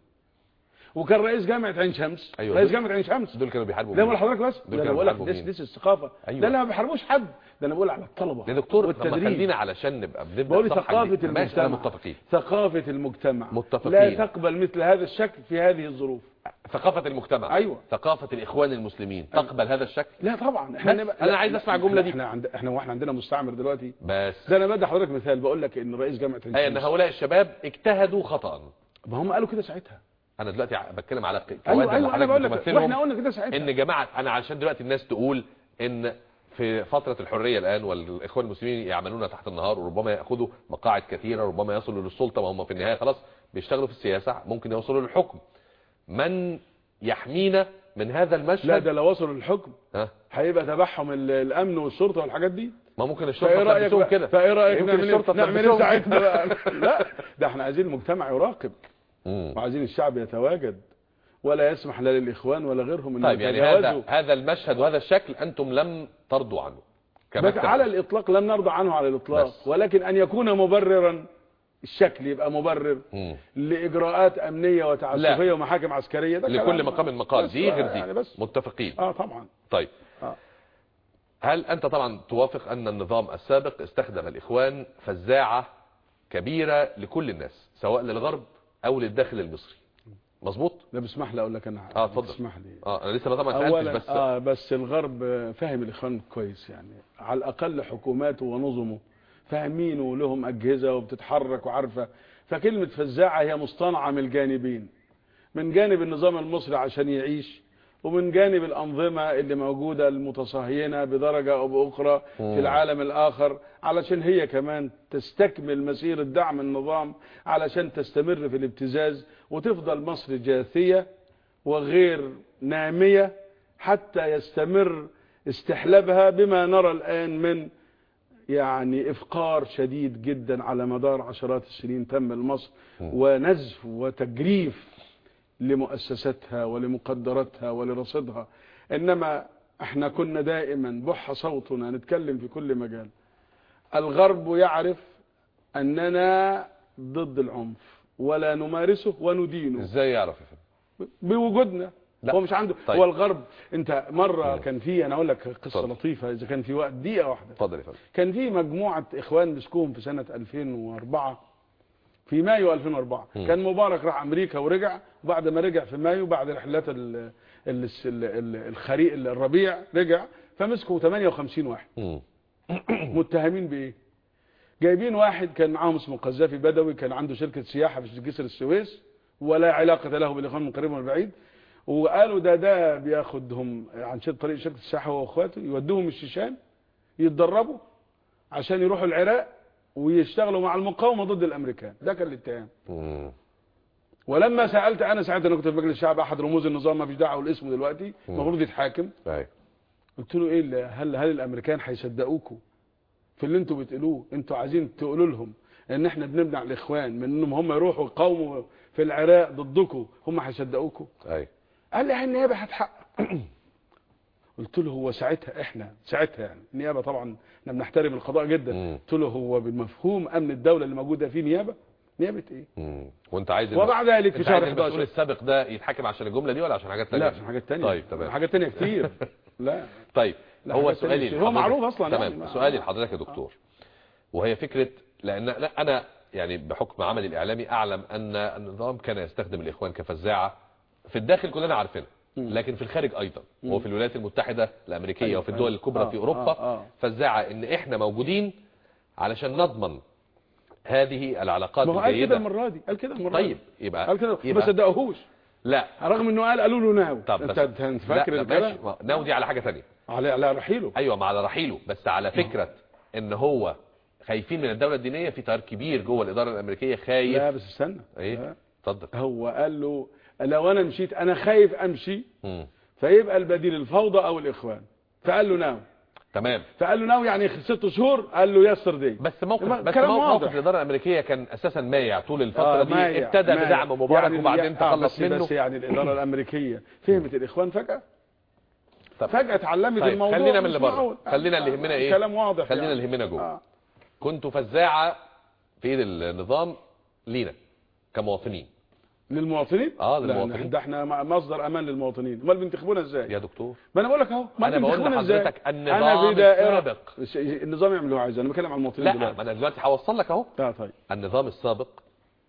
وكان رئيس جامعة عين شمس. أيوة. رئيس جامعة عين شمس. دول كانوا بيحاربوا لا؟ بقول لحضرتك بس؟ دول ده أنا كانوا بيحاربوا دي؟ دي الثقافة. أيوة. ده أنا ما بحاربوش حد. ده أنا بقول على الطلبة يا دكتور. خلينا علشان نبقى بنبدأ بقول أنا المجتمع. متفقين. ثقافة المجتمع. متفقين. لا تقبل مثل هذا الشكل في هذه الظروف. ثقافة المجتمع. أيوة. ثقافة الإخوان المسلمين. تقبل هذا الشكل؟ لا طبعا. بس نبقى- أنا لا، عايز لا، أسمع الجملة دي. إحنا عند إحنا وإحنا عندنا مستعمر دلوقتي. بس. ده أنا بدي حضرتك مثال بقول لك إن رئيس جامعة عين أي أن شمس. هؤلاء الشباب اجتهدوا خطأ. ما هم قالوا كده ساعتها. أنا دلوقتي بتكلم على ك- أيوه كوادر أيوه أنا اللي بقول حضرتك لك بتمثلهم قلنا كده ساعتها. إن جماعة أنا عشان دلوقتي الناس تقول إن في فترة الحرية الآن والإخوان المسلمين يعملون تحت النهار وربما يأخذوا مقاعد كثيرة ربما يصلوا للسلطة وهم في النهاية خلاص بيشتغلوا في السياسة ممكن يوصلوا للحكم. من يحمينا من هذا لا المشهد ده لو وصلوا للحكم هيبقى تبعهم ال- الأمن والشرطه والحاجات دي. ما ممكن الشرطة تلبسهم كده. فإيه يمكن نعمل إيه؟ ساعتها بقى؟ <laughs> لا ده إحنا عايزين المجتمع يراقب. وعايزين الشعب يتواجد ولا يسمح لا للإخوان ولا غيرهم ان طيب يعني. هذا هذا المشهد وهذا الشكل أنتم لم ترضوا عنه بس. على الإطلاق لم نرضى عنه على الإطلاق بس. ولكن أن يكون مبررا الشكل يبقى مبرر مم. لإجراءات أمنية وتعسفية ومحاكم عسكرية ده لكل مقام مقال دي غير يعني دي بس متفقين آه طبعا طيب آه. هل أنت طبعا توافق أن النظام السابق استخدم الإخوان فزاعة كبيرة لكل الناس سواء للغرب أو للداخل المصري. مظبوط؟ لا بسمح لي أقول لك أنا آه اتفضل. اسمح لي. آه أنا لسه ما طبعا سألتش بس آه بس الغرب فاهم الإخوان كويس يعني. على الأقل حكوماته ونظمه فاهمين ولهم أجهزة وبتتحرك وعارفة. فكلمة فزاعة هي مصطنعة من الجانبين. من جانب النظام المصري عشان يعيش ومن جانب الأنظمة اللي موجودة المتصهينة بدرجة أو بأخرى. في العالم الآخر علشان هي كمان تستكمل مسيرة دعم النظام علشان تستمر في الابتزاز وتفضل مصر جاثية وغير نامية حتى يستمر استحلابها بما نرى الآن من يعني إفقار شديد جدا على مدار عشرات السنين تم لمصر ونزف وتجريف لمؤسساتها ولمقدراتها ولرصيدها إنما إحنا كنا دائما بح صوتنا نتكلم في كل مجال. الغرب يعرف أننا ضد العنف ولا نمارسه وندينه. إزاي يعرف بوجودنا. لا. هو مش عنده. طيب. هو الغرب. أنت مرة مم. كان في أنا أقول لك قصة اتفضل. لطيفة إذا كان في وقت دقيقة واحدة. اتفضل يا فندم. كان في مجموعة إخوان مسكوهم في سنة 2004 في مايو 2004 مم. كان مبارك راح أمريكا ورجع وبعد ما رجع في مايو بعد رحلات ال- ال- ال- ال- الخريق الربيع رجع فمسكوا 58 واحد مم. <coughs> متهمين بإيه جايبين واحد كان معاهم اسمه قذافي بدوي كان عنده شركة سياحة في جسر السويس ولا علاقة له بالإخوان من قريب ومن بعيد وقالوا ده ده بياخدهم عن طريق شركة السياحة واخواته يودوهم الشيشان يتدربوا عشان يروحوا العراق ويشتغلوا مع المقاومة ضد الأمريكان. ده كان الاتهام. ولما سألت أنا ساعتها أنا كنت في مجلس الشعب أحد رموز النظام ما فيش دعوه لاسمه دلوقتي. المفروض يتحاكم. قلت له إيه هل هل الأمريكان هيصدقوكوا في اللي أنتوا بتقولوه؟ أنتوا عايزين تقولوا لهم إن إحنا بنمنع الإخوان من إنهم هم يروحوا يقاوموا في العراق ضدكم هم هيصدقوكوا؟ أيوة. قال لي النيابه هتحقق <coughs> قلت له هو ساعتها إحنا ساعتها يعني النيابه طبعا إحنا بنحترم القضاء جدا. مم. قلت له هو بالمفهوم أمن الدولة اللي موجودة فيه نيابة؟ نيابة إيه؟ مم. وأنت عايز وبعد ذلك في شهر عايز المسؤول 11 السابق ده يتحاكم عشان الجملة دي ولا عشان حاجات تانية؟ لا عشان حاجات تانية. طيب تمام. حاجات تانية كتير. <laughs> لا. طيب لا، هو سؤالي. هو معروف يعني. تمام. ما- سؤالي لحضرتك يا دكتور. وهي فكرة لأن لا، أنا يعني بحكم عملي الإعلامي أعلم أن النظام كان يستخدم الإخوان كفزاعة في الداخل كلنا عارفينها لكن في الخارج أيضا. وهو في الولايات المتحدة الأمريكية أيوة، وفي الدول أيوة. الكبرى آه، في أوروبا آه، آه. فزاعة إن إحنا موجودين علشان نضمن هذه العلاقات ما هو قال كده الجيدة. المرة دي قال كده المرة طيب دي يبقى قال كده ما صدقوهوش لا. رغم إنه قال قالوا له ناو. طب أنت أنت فاكر ماشي. ما- ناوي على حاجة تانية. على على رحيله. أيوه مع على رحيله. بس على فكرة إن هو خايفين من الدولة الدينية في تيار كبير جوه الإدارة الأمريكية خايف. لا بس استنى. إيه. اتفضل. هو قال له لو أنا مشيت أنا خايف أمشي. فيبقى البديل الفوضى أو الإخوان فقال له ناو تمام فقال له ناو يعني ست شهور قال له يسر دي بس موقف بس موقف, الإدارة الأمريكية كان أساسا مايع طول الفترة آه، دي مايع- ابتدى مايع. بدعم مبارك يعني وبعدين آه، تخلص منه بس يعني الإدارة الأمريكية <laughs> فهمت الإخوان فجأة طب فجأة اتعلمت طيب، الموضوع خلينا من اللي بره. معقول. خلينا اللي آه، يهمنا إيه؟ كلام واضح خلينا يعني. اللي يهمنا جوه. آه. كنت فزاعة في ايد النظام لينا كمواطنين للمواطنين؟ آه، لا، للمواطنين. ده إحنا مصدر أمان للمواطنين. أمال بينتخبونا إزاي؟ يا دكتور. ما أنا بقول لك أهو ما أنا بقول بينتخبونا إزاي؟ لحضرتك أنا النظام السابق. النظام يعمل اللي هو عايزه أنا بتكلم عن المواطنين لا ما أنا دلوقتي هوصل لك أهو. آه طيب. النظام السابق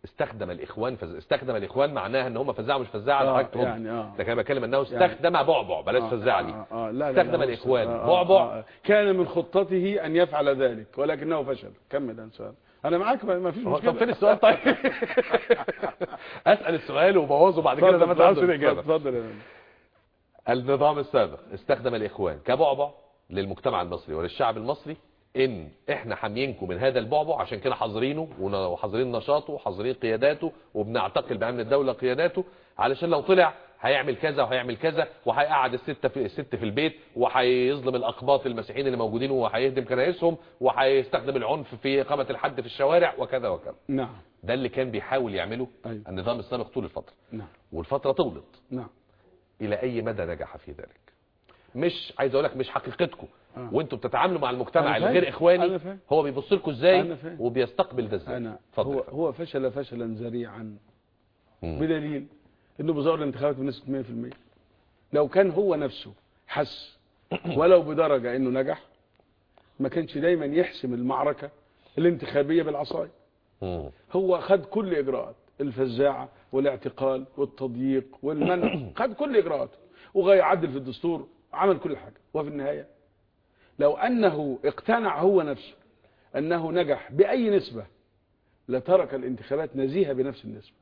استخدم الإخوان فز... استخدم الإخوان معناها إن هم فزاعه مش فزاعه آه، على حضرتك يعني آه. لكن أنا بتكلم إنه يعني- استخدم بعبع بلاش آه، فزاعه دي. آه، آه، لا، لا، استخدم لا، الإخوان آه، آه، بعبع. آه. كان من خطته أن يفعل ذلك ولكنه فشل. كمل يا انسان أنا معاك ما فيش مشكلة. طب فين السؤال طيب؟ <laughs> أسأل السؤال وبوظه بعد كده ما اتفضل الإجابة. اتفضل يا فندم. النظام السابق استخدم الإخوان كبعبع للمجتمع المصري وللشعب المصري إن إحنا حاميينكم من هذا البعبع عشان كده حاظرينه ون- وحاظرين نشاطه وحاظرين قياداته وبنعتقل بامن الدولة قياداته علشان لو طلع هيعمل كذا وهيعمل كذا وهيقعد الست في الست في البيت وهيظلم الأقباط المسيحيين اللي موجودين وهيهدم كنائسهم وهيستخدم العنف في إقامة الحد في الشوارع وكذا وكذا نعم ده اللي كان بيحاول يعمله أيوة. النظام السابق طول الفترة نعم والفترة طولت نعم إلى أي مدى نجح في ذلك مش عايز أقول لك مش حقيقتكم آه. وانتوا بتتعاملوا مع المجتمع أنا اللي فاهم. غير إخواني. هو بيبص لكم إزاي. وبيستقبل ده إزاي هو. هو فشل فشلا ذريعا. بدليل إنه بيزور الانتخابات بنسبة 100% لو كان هو نفسه حس ولو بدرجة إنه نجح ما كانش دايما يحسم المعركة الانتخابية بالعصايه. هو خد كل إجراءات الفزاعة والاعتقال والتضييق والمنع <coughs> خد كل إجراءاته. وغير عدل في الدستور عمل كل حاجة. وفي النهاية لو أنه اقتنع هو نفسه أنه نجح بأي نسبة لترك الانتخابات نزيهة بنفس النسبة.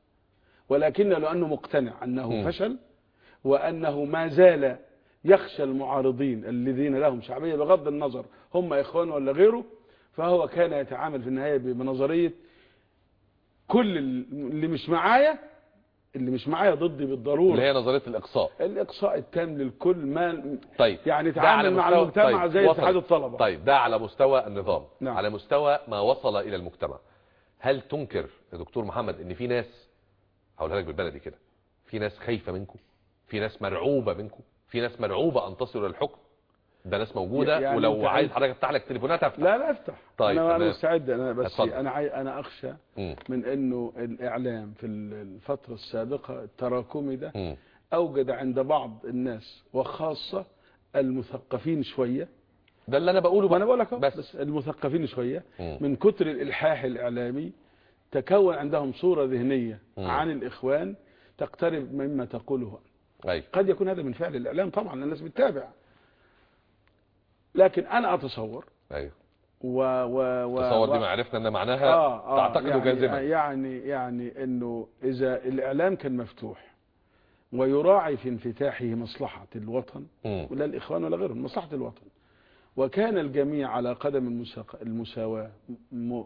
ولكن لأنه مقتنع أنه مم. فشل وأنه ما زال يخشى المعارضين الذين لهم شعبية بغض النظر هم اخوان ولا غيره فهو كان يتعامل في النهاية بنظرية كل اللي مش معايا اللي مش معايا ضدي اللي بالضروره هي نظرية الإقصاء الإقصاء التام للكل ما طيب يعني تعامل مع المجتمع طيب، زي. اتحاد الطلبة طيب ده على مستوى النظام نعم. على مستوى ما وصل إلى المجتمع هل تنكر يا دكتور محمد إن في ناس هقولها لك بالبلدي كده في ناس خايفة منكم في ناس مرعوبة منكم في ناس مرعوبة أن تصلوا للحكم ده ناس موجودة يعني ولو عايز حضرتك افتح لك تليفونات هفتح لا لا افتح طيب، أنا أنا تمام. مستعد أنا بس اتفضل. أنا عاي... أنا أخشى. من إنه الإعلام في الفترة السابقة التراكمي ده. أوجد عند بعض الناس وخاصة المثقفين شوية ده اللي أنا بقوله وأنا بقول لك بس. بس المثقفين شوية. من كتر الإلحاح الإعلامي تكون عندهم صورة ذهنية مم. عن الإخوان تقترب مما تقوله أي. قد يكون هذا من فعل الإعلام طبعا الناس بتتابع لكن أنا أتصور أيوه و و و تصور و- دي ما عرفنا أن معناها آه آه تعتقد يعني جازما يعني يعني إنه إذا الإعلام كان مفتوح ويراعي في انفتاحه مصلحة الوطن مم. ولا الإخوان ولا غيرهم مصلحة الوطن وكان الجميع على قدم المساواة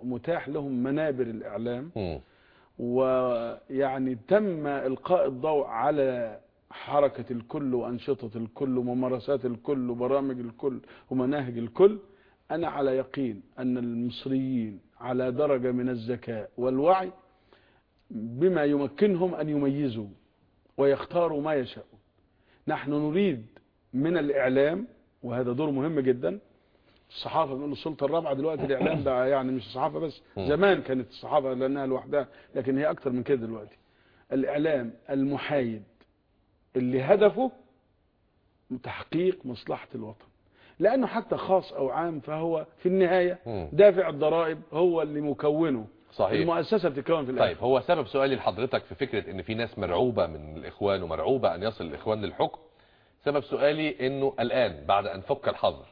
متاح لهم منابر الإعلام. مم. ويعني تم إلقاء الضوء على حركة الكل وأنشطة الكل وممارسات الكل وبرامج الكل ومناهج الكل. أنا على يقين أن المصريين على درجة من الذكاء والوعي بما يمكنهم أن يميزوا ويختاروا ما يشاءون. نحن نريد من الإعلام وهذا دور مهم جدا. الصحافة بنقول السلطة الرابعة دلوقتي الإعلام ده يعني مش الصحافة بس. زمان كانت الصحافة لأنها لوحدها لكن هي أكتر من كده دلوقتي. الإعلام المحايد اللي هدفه تحقيق مصلحة الوطن. لأنه حتى خاص أو عام فهو في النهاية مم. دافع الضرائب هو اللي مكونه. صحيح. المؤسسة بتتكون في الآخر. طيب هو سبب سؤالي لحضرتك في فكرة إن في ناس مرعوبة من الإخوان ومرعوبة أن يصل الإخوان للحكم؟ سبب سؤالي إنه الآن بعد أن فك الحظر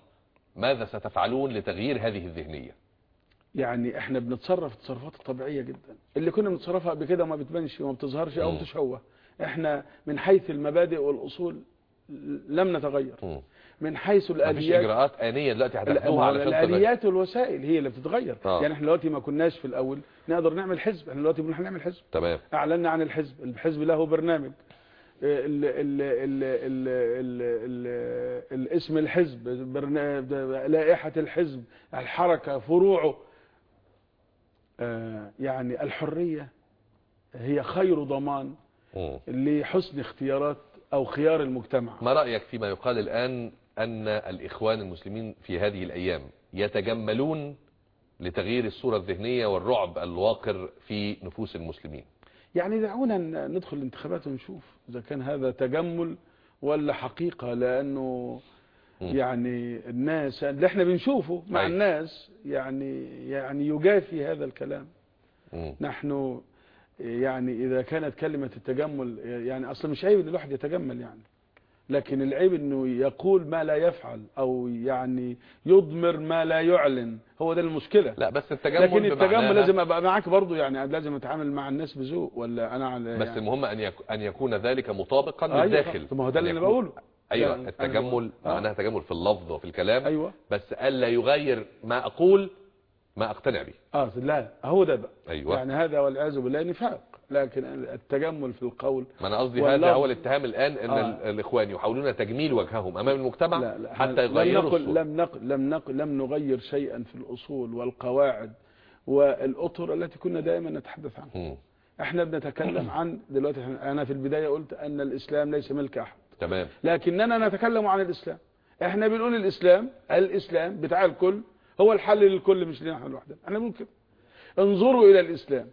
ماذا ستفعلون لتغيير هذه الذهنية؟ يعني إحنا بنتصرف التصرفات الطبيعية جدا. اللي كنا بنتصرفها قبل كده وما بتبانش وما بتظهرش أو. بتشوه. إحنا من حيث المبادئ والأصول لم نتغير. مم. من حيث مفيش الآليات إجراءات آنية دلوقتي هتاخدوها ما علشان تغير الآليات والوسائل هي اللي بتتغير. آه. يعني إحنا دلوقتي ما كناش في الأول نقدر نعمل حزب. إحنا دلوقتي بنروح نعمل حزب. تمام. أعلنا عن الحزب. الحزب له برنامج. ال ال ال ال ال ال الاسم الحزب لائحة الحزب الحركة فروعه. آه، يعني الحرية هي خير ضمان. لحسن اختيارات أو خيار المجتمع. ما رأيك فيما يقال الآن أن الإخوان المسلمين في هذه الأيام يتجملون لتغيير الصورة الذهنية والرعب الواقر في نفوس المسلمين؟ يعني دعونا ندخل الانتخابات ونشوف إذا كان هذا تجمل ولا حقيقة لأنه مم. يعني الناس اللي إحنا بنشوفه مع أي. الناس يعني يعني يجافي هذا الكلام. نحن يعني إذا كانت كلمة التجمل يعني أصلا مش عيب إن الواحد يتجمل يعني لكن العيب إنه يقول ما لا يفعل أو يعني يضمر ما لا يعلن. هو ده المشكلة. لا بس التجمل لكن التجمل لازم أبقى معاك برضو يعني لازم أتعامل مع الناس بذوق ولا أنا على بس يعني؟ المهم يك- أن يكون ذلك مطابقا أيوة للداخل. ما هو ده اللي أنا بقوله. أيوة يعني أنا التجمل بقول- آه. معناها تجمل في اللفظ وفي الكلام. أيوه. بس ألا يغير ما أقول ما أقتنع به. آه لا هو ده بقى. أيوة. يعني هذا والعياذ بالله نفاق لكن التجمل في القول ما أنا قصدي هذا هو الاتهام الآن أن آه. ال- الإخوان يحاولون تجميل وجههم أمام المجتمع لا لا حتى يغيروا لم نقل لم نقل لم نقل لم نغير شيئا في الأصول والقواعد والأطر التي كنا دائما نتحدث عنها. إحنا بنتكلم عن دلوقتي أنا في البداية قلت أن الإسلام ليس ملك أحد. تمام. لكننا نتكلم عن الإسلام. إحنا بنقول الاسلام الإسلام بتاع الكل هو الحل للكل مش لنا إحنا لوحدنا. إحنا كده انظروا إلى الإسلام.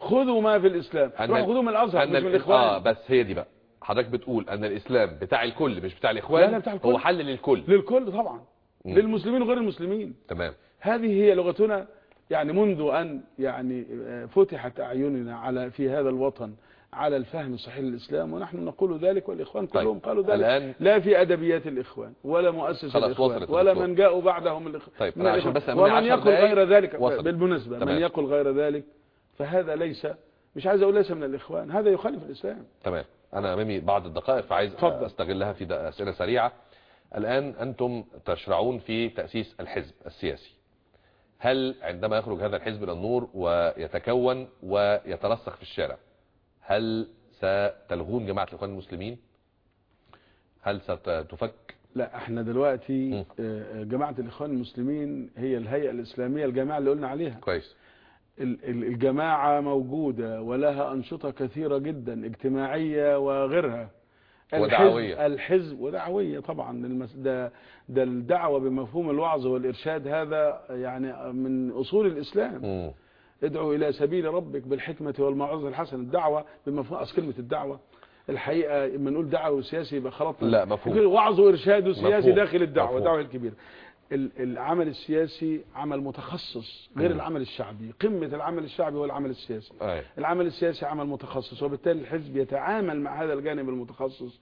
خذوا ما في الإسلام أن- روحوا خذوا من الأزهر أن مش من ال- الإخوان آه بس هي دي بقى حضرتك بتقول أن الإسلام بتاع الكل مش بتاع الإخوان لا، لا، بتاع الكل. هو حل للكل للكل طبعا مم. للمسلمين وغير المسلمين تمام هذه هي لغتنا يعني منذ أن يعني آه، فتحت أعيننا على في هذا الوطن على الفهم الصحيح للإسلام ونحن نقول ذلك والإخوان طيب. كلهم قالوا ذلك الآن لا في أدبيات الإخوان ولا مؤسس خلاص الإخوان وصلت ولا. من جاءوا بعدهم الإخوان طيب، من أنا عشان الإخوان. بس ومن يقول غير ذلك وصلت. بالمناسبة تمام. من يقول غير ذلك فهذا ليس مش عايز أقول ليس من الإخوان هذا يخالف الإسلام. تمام. أنا أمامي بعض الدقائق فعايز اتفضل. أستغلها في أسئلة سريعة. الآن أنتم تشرعون في تأسيس الحزب السياسي. هل عندما يخرج هذا الحزب إلى النور ويتكون ويترسخ في الشارع هل ستلغون جماعة الإخوان المسلمين؟ هل ستفك؟ لا إحنا دلوقتي. آه، جماعة الإخوان المسلمين هي الهيئة الإسلامية الجماعة اللي قلنا عليها. كويس. الجماعة موجودة ولها أنشطة كثيرة جدا اجتماعية وغيرها ودعوية. الحزب ودعوية طبعا المس- ده ده الدعوة بمفهوم الوعظ والإرشاد هذا يعني من أصول الإسلام مم. ادعو إلى سبيل ربك بالحكمة والموعظة الحسنة الدعوة بمفهوم أصل كلمة الدعوة الحقيقة لما نقول دعوة سياسي يبقى خلطنا لا، مفهوم. وعظ وإرشاد سياسي مفهوم. داخل الدعوة مفهوم. الدعوة الكبيرة ال- العمل السياسي عمل متخصص غير. العمل الشعبي قمة العمل الشعبي هو العمل السياسي أي. العمل السياسي عمل متخصص وبالتالي الحزب يتعامل مع هذا الجانب المتخصص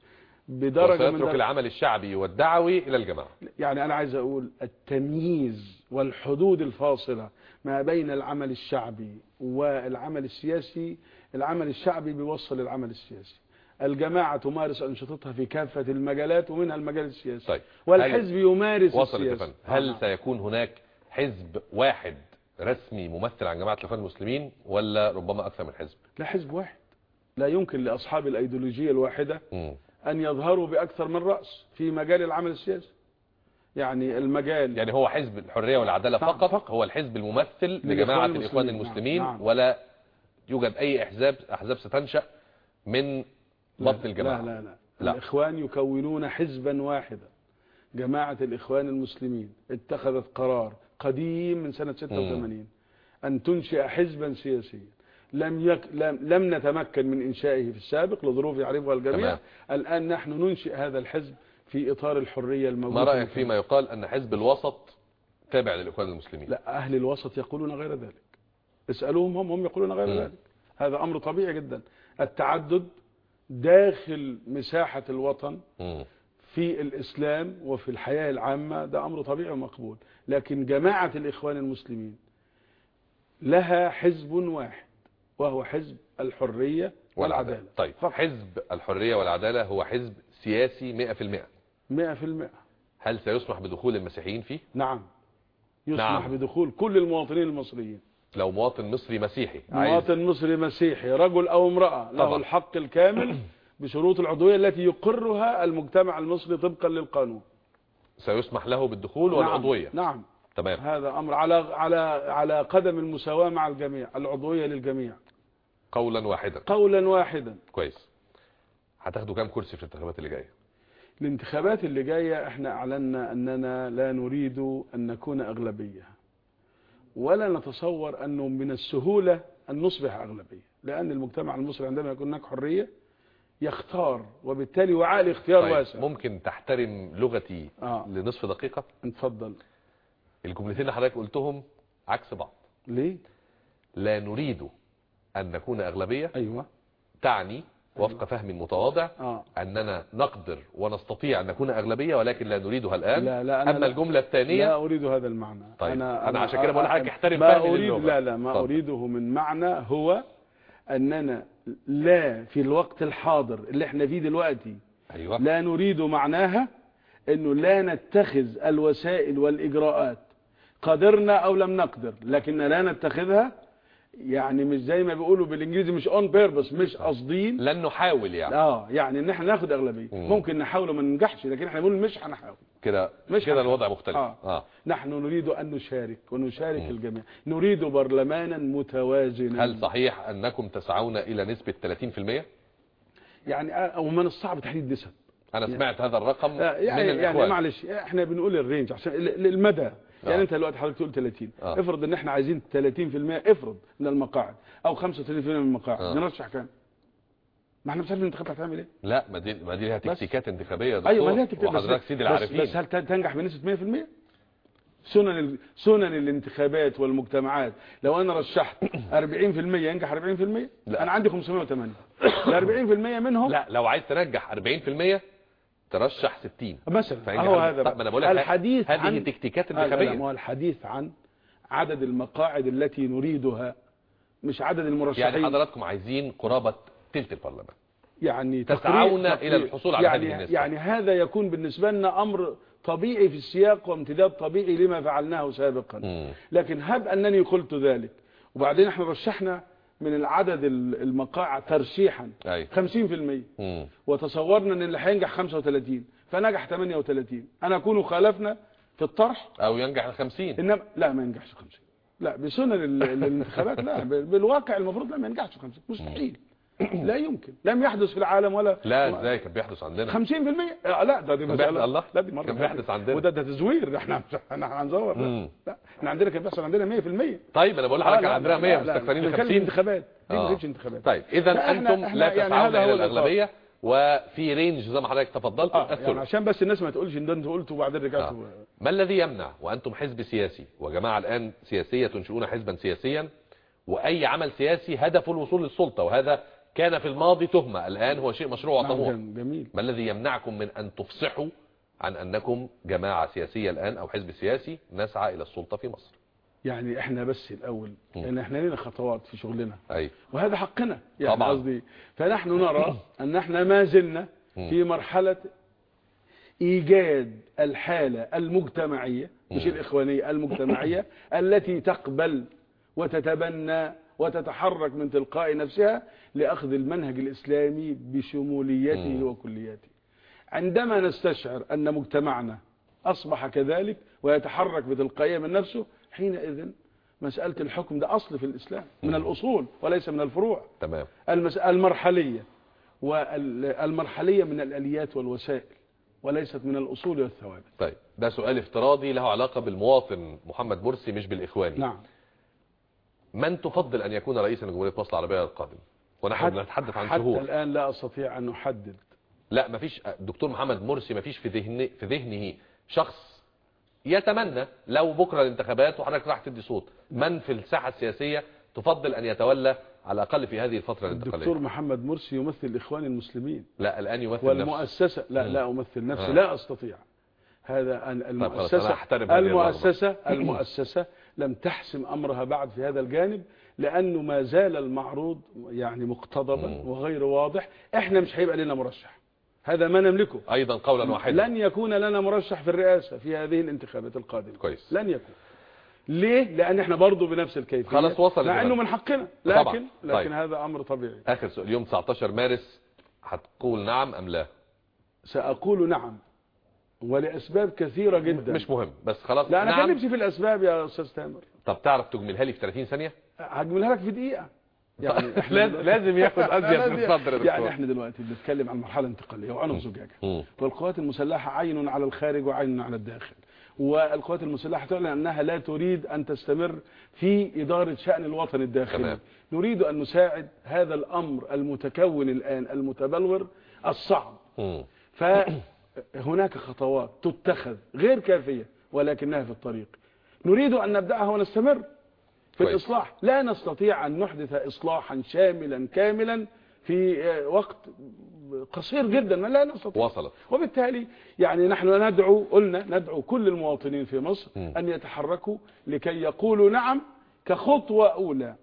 بدرجة من العمل الشعبي والدعوي إلى الجماعة يعني أنا عايز أقول التمييز والحدود الفاصلة ما بين العمل الشعبي والعمل السياسي العمل الشعبي بيوصل العمل السياسي الجماعة تمارس أنشطتها في كافة المجالات ومنها المجال السياسي طيب والحزب يمارس السياسة هل آه. سيكون هناك حزب واحد رسمي ممثل عن جماعة الإخوان المسلمين ولا ربما أكثر من حزب لا حزب واحد لا يمكن لأصحاب الأيديولوجية الواحدة مم. أن يظهروا بأكثر من رأس في مجال العمل السياسي يعني المجال يعني هو حزب الحرية والعدالة نعم، فقط, فقط. هو الحزب الممثل لجماعة المسلمين. الإخوان المسلمين نعم، نعم. ولا يوجد أي أحزاب أحزاب ستنشأ من بطن الجماعة. لا لا لا, لا. الإخوان يكونون حزبا واحدا. جماعة الإخوان المسلمين. اتخذت قرار قديم من سنة 86 أن تنشئ حزبا سياسيا. لم, يك... لم لم نتمكن من إنشائه في السابق لظروف يعرفها الجميع. تمام. الآن نحن ننشئ هذا الحزب في إطار الحرية الموجودة ما رأيك في فيما يقال أن حزب الوسط تابع للإخوان المسلمين؟ لا أهل الوسط يقولون غير ذلك. اسألوهم هم هم يقولون غير مم. ذلك. هذا أمر طبيعي جدا. التعدد داخل مساحة الوطن. في الإسلام وفي الحياة العامة ده أمر طبيعي ومقبول. لكن جماعة الإخوان المسلمين لها حزب واحد وهو حزب الحرية والعدالة. طيب فقط. حزب الحرية والعدالة هو حزب سياسي 100% مئة في المئة. هل سيسمح بدخول المسيحيين فيه؟ نعم. يسمح نعم. بدخول كل المواطنين المصريين. لو مواطن مصري مسيحي. عايز مواطن مصري مسيحي رجل أو امرأة له طبعا. الحق الكامل <clears throat> بشروط العضوية التي يقرها المجتمع المصري طبقا للقانون. سيسمح له بالدخول نعم. والعضوية. نعم. تمام. هذا أمر على على على قدم المساواة مع الجميع العضوية للجميع. قولا واحدا. قولا واحدا. كويس. هتاخدوا كام كرسي في الانتخابات اللي جاية؟ الانتخابات اللي جاية إحنا أعلنا أننا لا نريد أن نكون أغلبية. ولا نتصور أنه من السهولة أن نصبح أغلبية لأن المجتمع المصري عندما يكون هناك حرية يختار وبالتالي وعاء الاختيار طيب واسع. ممكن تحترم لغتي آه. لنصف دقيقة؟ اتفضل. الجملتين اللي حضرتك قلتهم عكس بعض. ليه؟ لا نريد أن نكون أغلبية أيوه. تعني وفق فهم متواضع آه. أننا نقدر ونستطيع أن نكون أغلبية ولكن لا نريدها الآن. لا لا أنا أما لا- الجملة الثانية؟ لا أريد هذا المعنى. طيب، أنا عشان كده بقول لحضرتك احترم ما فهمي للغة. لا لا ما اتفضل. أريده من معنى هو أننا لا في الوقت الحاضر اللي إحنا فيه دلوقتي أيوة. لا نريد معناها إنه لا نتخذ الوسائل والإجراءات. قدرنا أو لم نقدر لكن لا نتخذها يعني مش زي ما بيقولوا بالإنجليزي مش on purpose مش قاصدين. لن نحاول يعني. آه يعني ان إحنا ناخد أغلبية. مم. ممكن نحاول وما ننجحش لكن إحنا بنقول مش هنحاول. كده مش كده. الوضع مختلف. آه. آه. نحن نريد أن نشارك ونشارك مم. الجميع. نريد برلمانا متوازنا. هل صحيح أنكم تسعون إلى نسبة 30% يعني آه، ومن الصعب تحديد نسب. أنا سمعت هذا الرقم آه، يعني من يعني الإخوان معلش إحنا بنقول ال range عشان ال- ال- المدى. يعني آه. انت دلوقتي حضرتك تقول 30 آه. افرض ان إحنا عايزين 30% افرض من المقاعد أو 35% من المقاعد. آه. نرشح كام؟ ما إحنا مش عارفين الانتخابات هتعمل إيه. لا ما دي ما دي ليها تكتيكات انتخابية يا دكتور أيوه ما ليها تكتيك بس, وحضرتك سيد بس, العارفين. بس هل تنجح بنسبة 100% سنن سنن الانتخابات والمجتمعات. لو أنا رشحت 40% ينجح 40% لا. أنا عندي 508 ال 40% منهم لا لو عايز تنجح 40% ترشح 60 مثلا هو هذا. ما أنا بقول لك الحديث هذه عن تكتيكات ما انتخابية هو الحديث عن عدد المقاعد التي نريدها مش عدد المرشحين يعني حضراتكم عايزين قرابة تلت البرلمان يعني تسعون إلى الحصول على يعني هذه النسبة. يعني هذا يكون بالنسبة لنا أمر طبيعي في السياق وامتداد طبيعي لما فعلناه سابقا مم. لكن هب أنني قلت ذلك وبعدين إحنا رشحنا من العدد ال- المقاعد ترشيحا. أيوة 50% مم. وتصورنا إن اللي هينجح 35 فنجح 38 أنا أكون خالفنا في الطرح. أو ينجح ال 50 انما لا ما ينجحش 50 لا بسنن ال- الانتخابات لا بالواقع المفروض لا ما ينجحش 50 مستحيل. <clears throat> لا يمكن. لم يحدث في العالم ولا لا إزاي؟ كان بيحدث عندنا. 50% آه، لا ده دي بيحدث- الله. لا دي مرة كان. بيحدث عندنا. وده ده تزوير. <laughs> إحنا إحنا هنزور. لا. إحنا عندنا كان بيحصل عندنا 100% طيب أنا بقول آه، لحضرتك عندنا لا، 100 لا، لا، مستكثرين ال بنتكلم 50 انتخابات دي ما آه. انتخابات طيب اذا أنتم لا يعني تسعون إلى. الأغلبية وفي رينج زي ما حضرتك تفضلت. يعني الثلث عشان بس الناس ما تقولش إن ده أنتوا قلتوا وبعدين رجعتوا. ما الذي يمنع وأنتم حزب سياسي؟ وجماعة الآن سياسية تنشئون حزبا سياسيا وأي عمل سياسي هدفه الوصول للسلطة وهذا كان في الماضي تهمة. الآن هو شيء مشروع نعم، وطموح. جم- جميل. ما الذي يمنعكم من أن تفصحوا عن أنكم جماعة سياسية الآن أو حزب سياسي نسعى إلى السلطة في مصر؟ يعني إحنا بس الأول. لأن إحنا لنا خطوات في شغلنا. أي. وهذا حقنا. يعني. قصدي فنحن نرى أن إحنا ما زلنا. في مرحلة إيجاد الحالة المجتمعية مش مم. الإخوانية المجتمعية <coughs> التي تقبل وتتبنى وتتحرك من تلقاء نفسها لأخذ المنهج الإسلامي بشموليته. وكلياته عندما نستشعر أن مجتمعنا أصبح كذلك ويتحرك بتلقائية من نفسه حينئذ مسألة الحكم ده أصل في الإسلام من مم. الأصول وليس من الفروع. تمام. المرحلية والمرحلية من الآليات والوسائل وليست من الأصول والثوابت. طيب ده سؤال افتراضي له علاقة بالمواطن محمد مرسي مش بالإخواني. نعم. من تفضل أن يكون رئيسا لجمهورية مصر العربية القادم ونحن بنتحدث عن حتى شهور. الآن لا أستطيع أن أحدد. لا مفيش الدكتور محمد مرسي مفيش في ذهن في ذهنه شخص يتمنى لو بكرة الانتخابات وحضرتك راح تدي صوت من في الساحة السياسية تفضل أن يتولى على الأقل في هذه الفترة الدكتور الانتقاليه محمد مرسي يمثل الإخوان المسلمين. لا الآن يمثل نفسه. والمؤسسة لا. لا أمثل نفسي آه. لا أستطيع. هذا ال- خلاص، أنا لم تحسم أمرها بعد في هذا الجانب لأنه ما زال المعروض يعني مقتضبا. وغير واضح. إحنا مش هيبقى لنا مرشح. هذا ما نملكه. أيضا قولا واحدا. لن يكون لنا مرشح في الرئاسة في هذه الانتخابات القادمة. كويس. لن يكون. ليه؟ لأن إحنا برضو بنفس الكيفية. خلاص وصلت مع إنه. من حقنا. طبعا. لكن لكن طيب. هذا أمر طبيعي. آخر سؤال. يوم 19 مارس هتقول نعم أم لا؟ سأقول نعم. ولأسباب كثيرة جدا. مش مهم. بس خلاص لا أنا نعم. كان نفسي في الأسباب يا أستاذ تامر. طب تعرف تجملها لي في 30 ثانية؟ هجملها لك في دقيقة. <laughs> لازم- دلوقتي- لازم ياخد <laughs> أزيد من الصدر. يعني إحنا دلوقتي بنتكلم عن مرحلة انتقالية وعنق زجاجه. والقوات المسلحة عين على الخارج وعين على الداخل. والقوات المسلحة تعلن أنها لا تريد أن تستمر في إدارة شأن الوطن الداخلي. تمام. نريد أن نساعد هذا الأمر المتكون الآن المتبلور الصعب. مم. فهناك خطوات تتخذ غير كافية ولكنها في الطريق. نريد أن نبدأها ونستمر في كويس. الإصلاح. لا نستطيع أن نحدث اصلاحا شاملا كاملا في آه، وقت قصير جدا. ما لا نستطيع. وصلت وبالتالي يعني نحن ندعو قلنا ندعو كل المواطنين في مصر مم. أن يتحركوا لكي يقولوا نعم كخطوة أولى.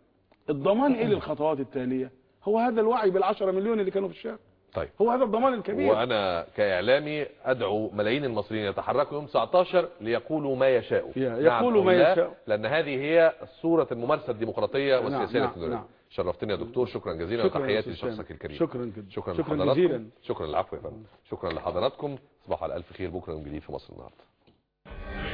الضمان إيه للخطوات التالية هو هذا الوعي بالعشرة مليون اللي كانوا في الشارع. طيب. هو هذا الضمان الكبير. وأنا كإعلامي أدعو ملايين المصريين يتحركوا يوم 19 ليقولوا ما يشاءوا. نعم يقولوا ما لا، يشاءوا. لأن هذه هي صورة الممارسة الديمقراطية نعم، والسياسية نعم، للتكنولوجيا نعم. شرفتني يا دكتور شكرا جزيلا. وتحياتي لشخصك. الكريم. شكرا جدا شكرا شكرا لحضراتكم. جزيلا. شكرا العفو يا فندم. شكرا لحضراتكم. تصبحوا على الف خير بكرة يوم جديد في مصر النهارده.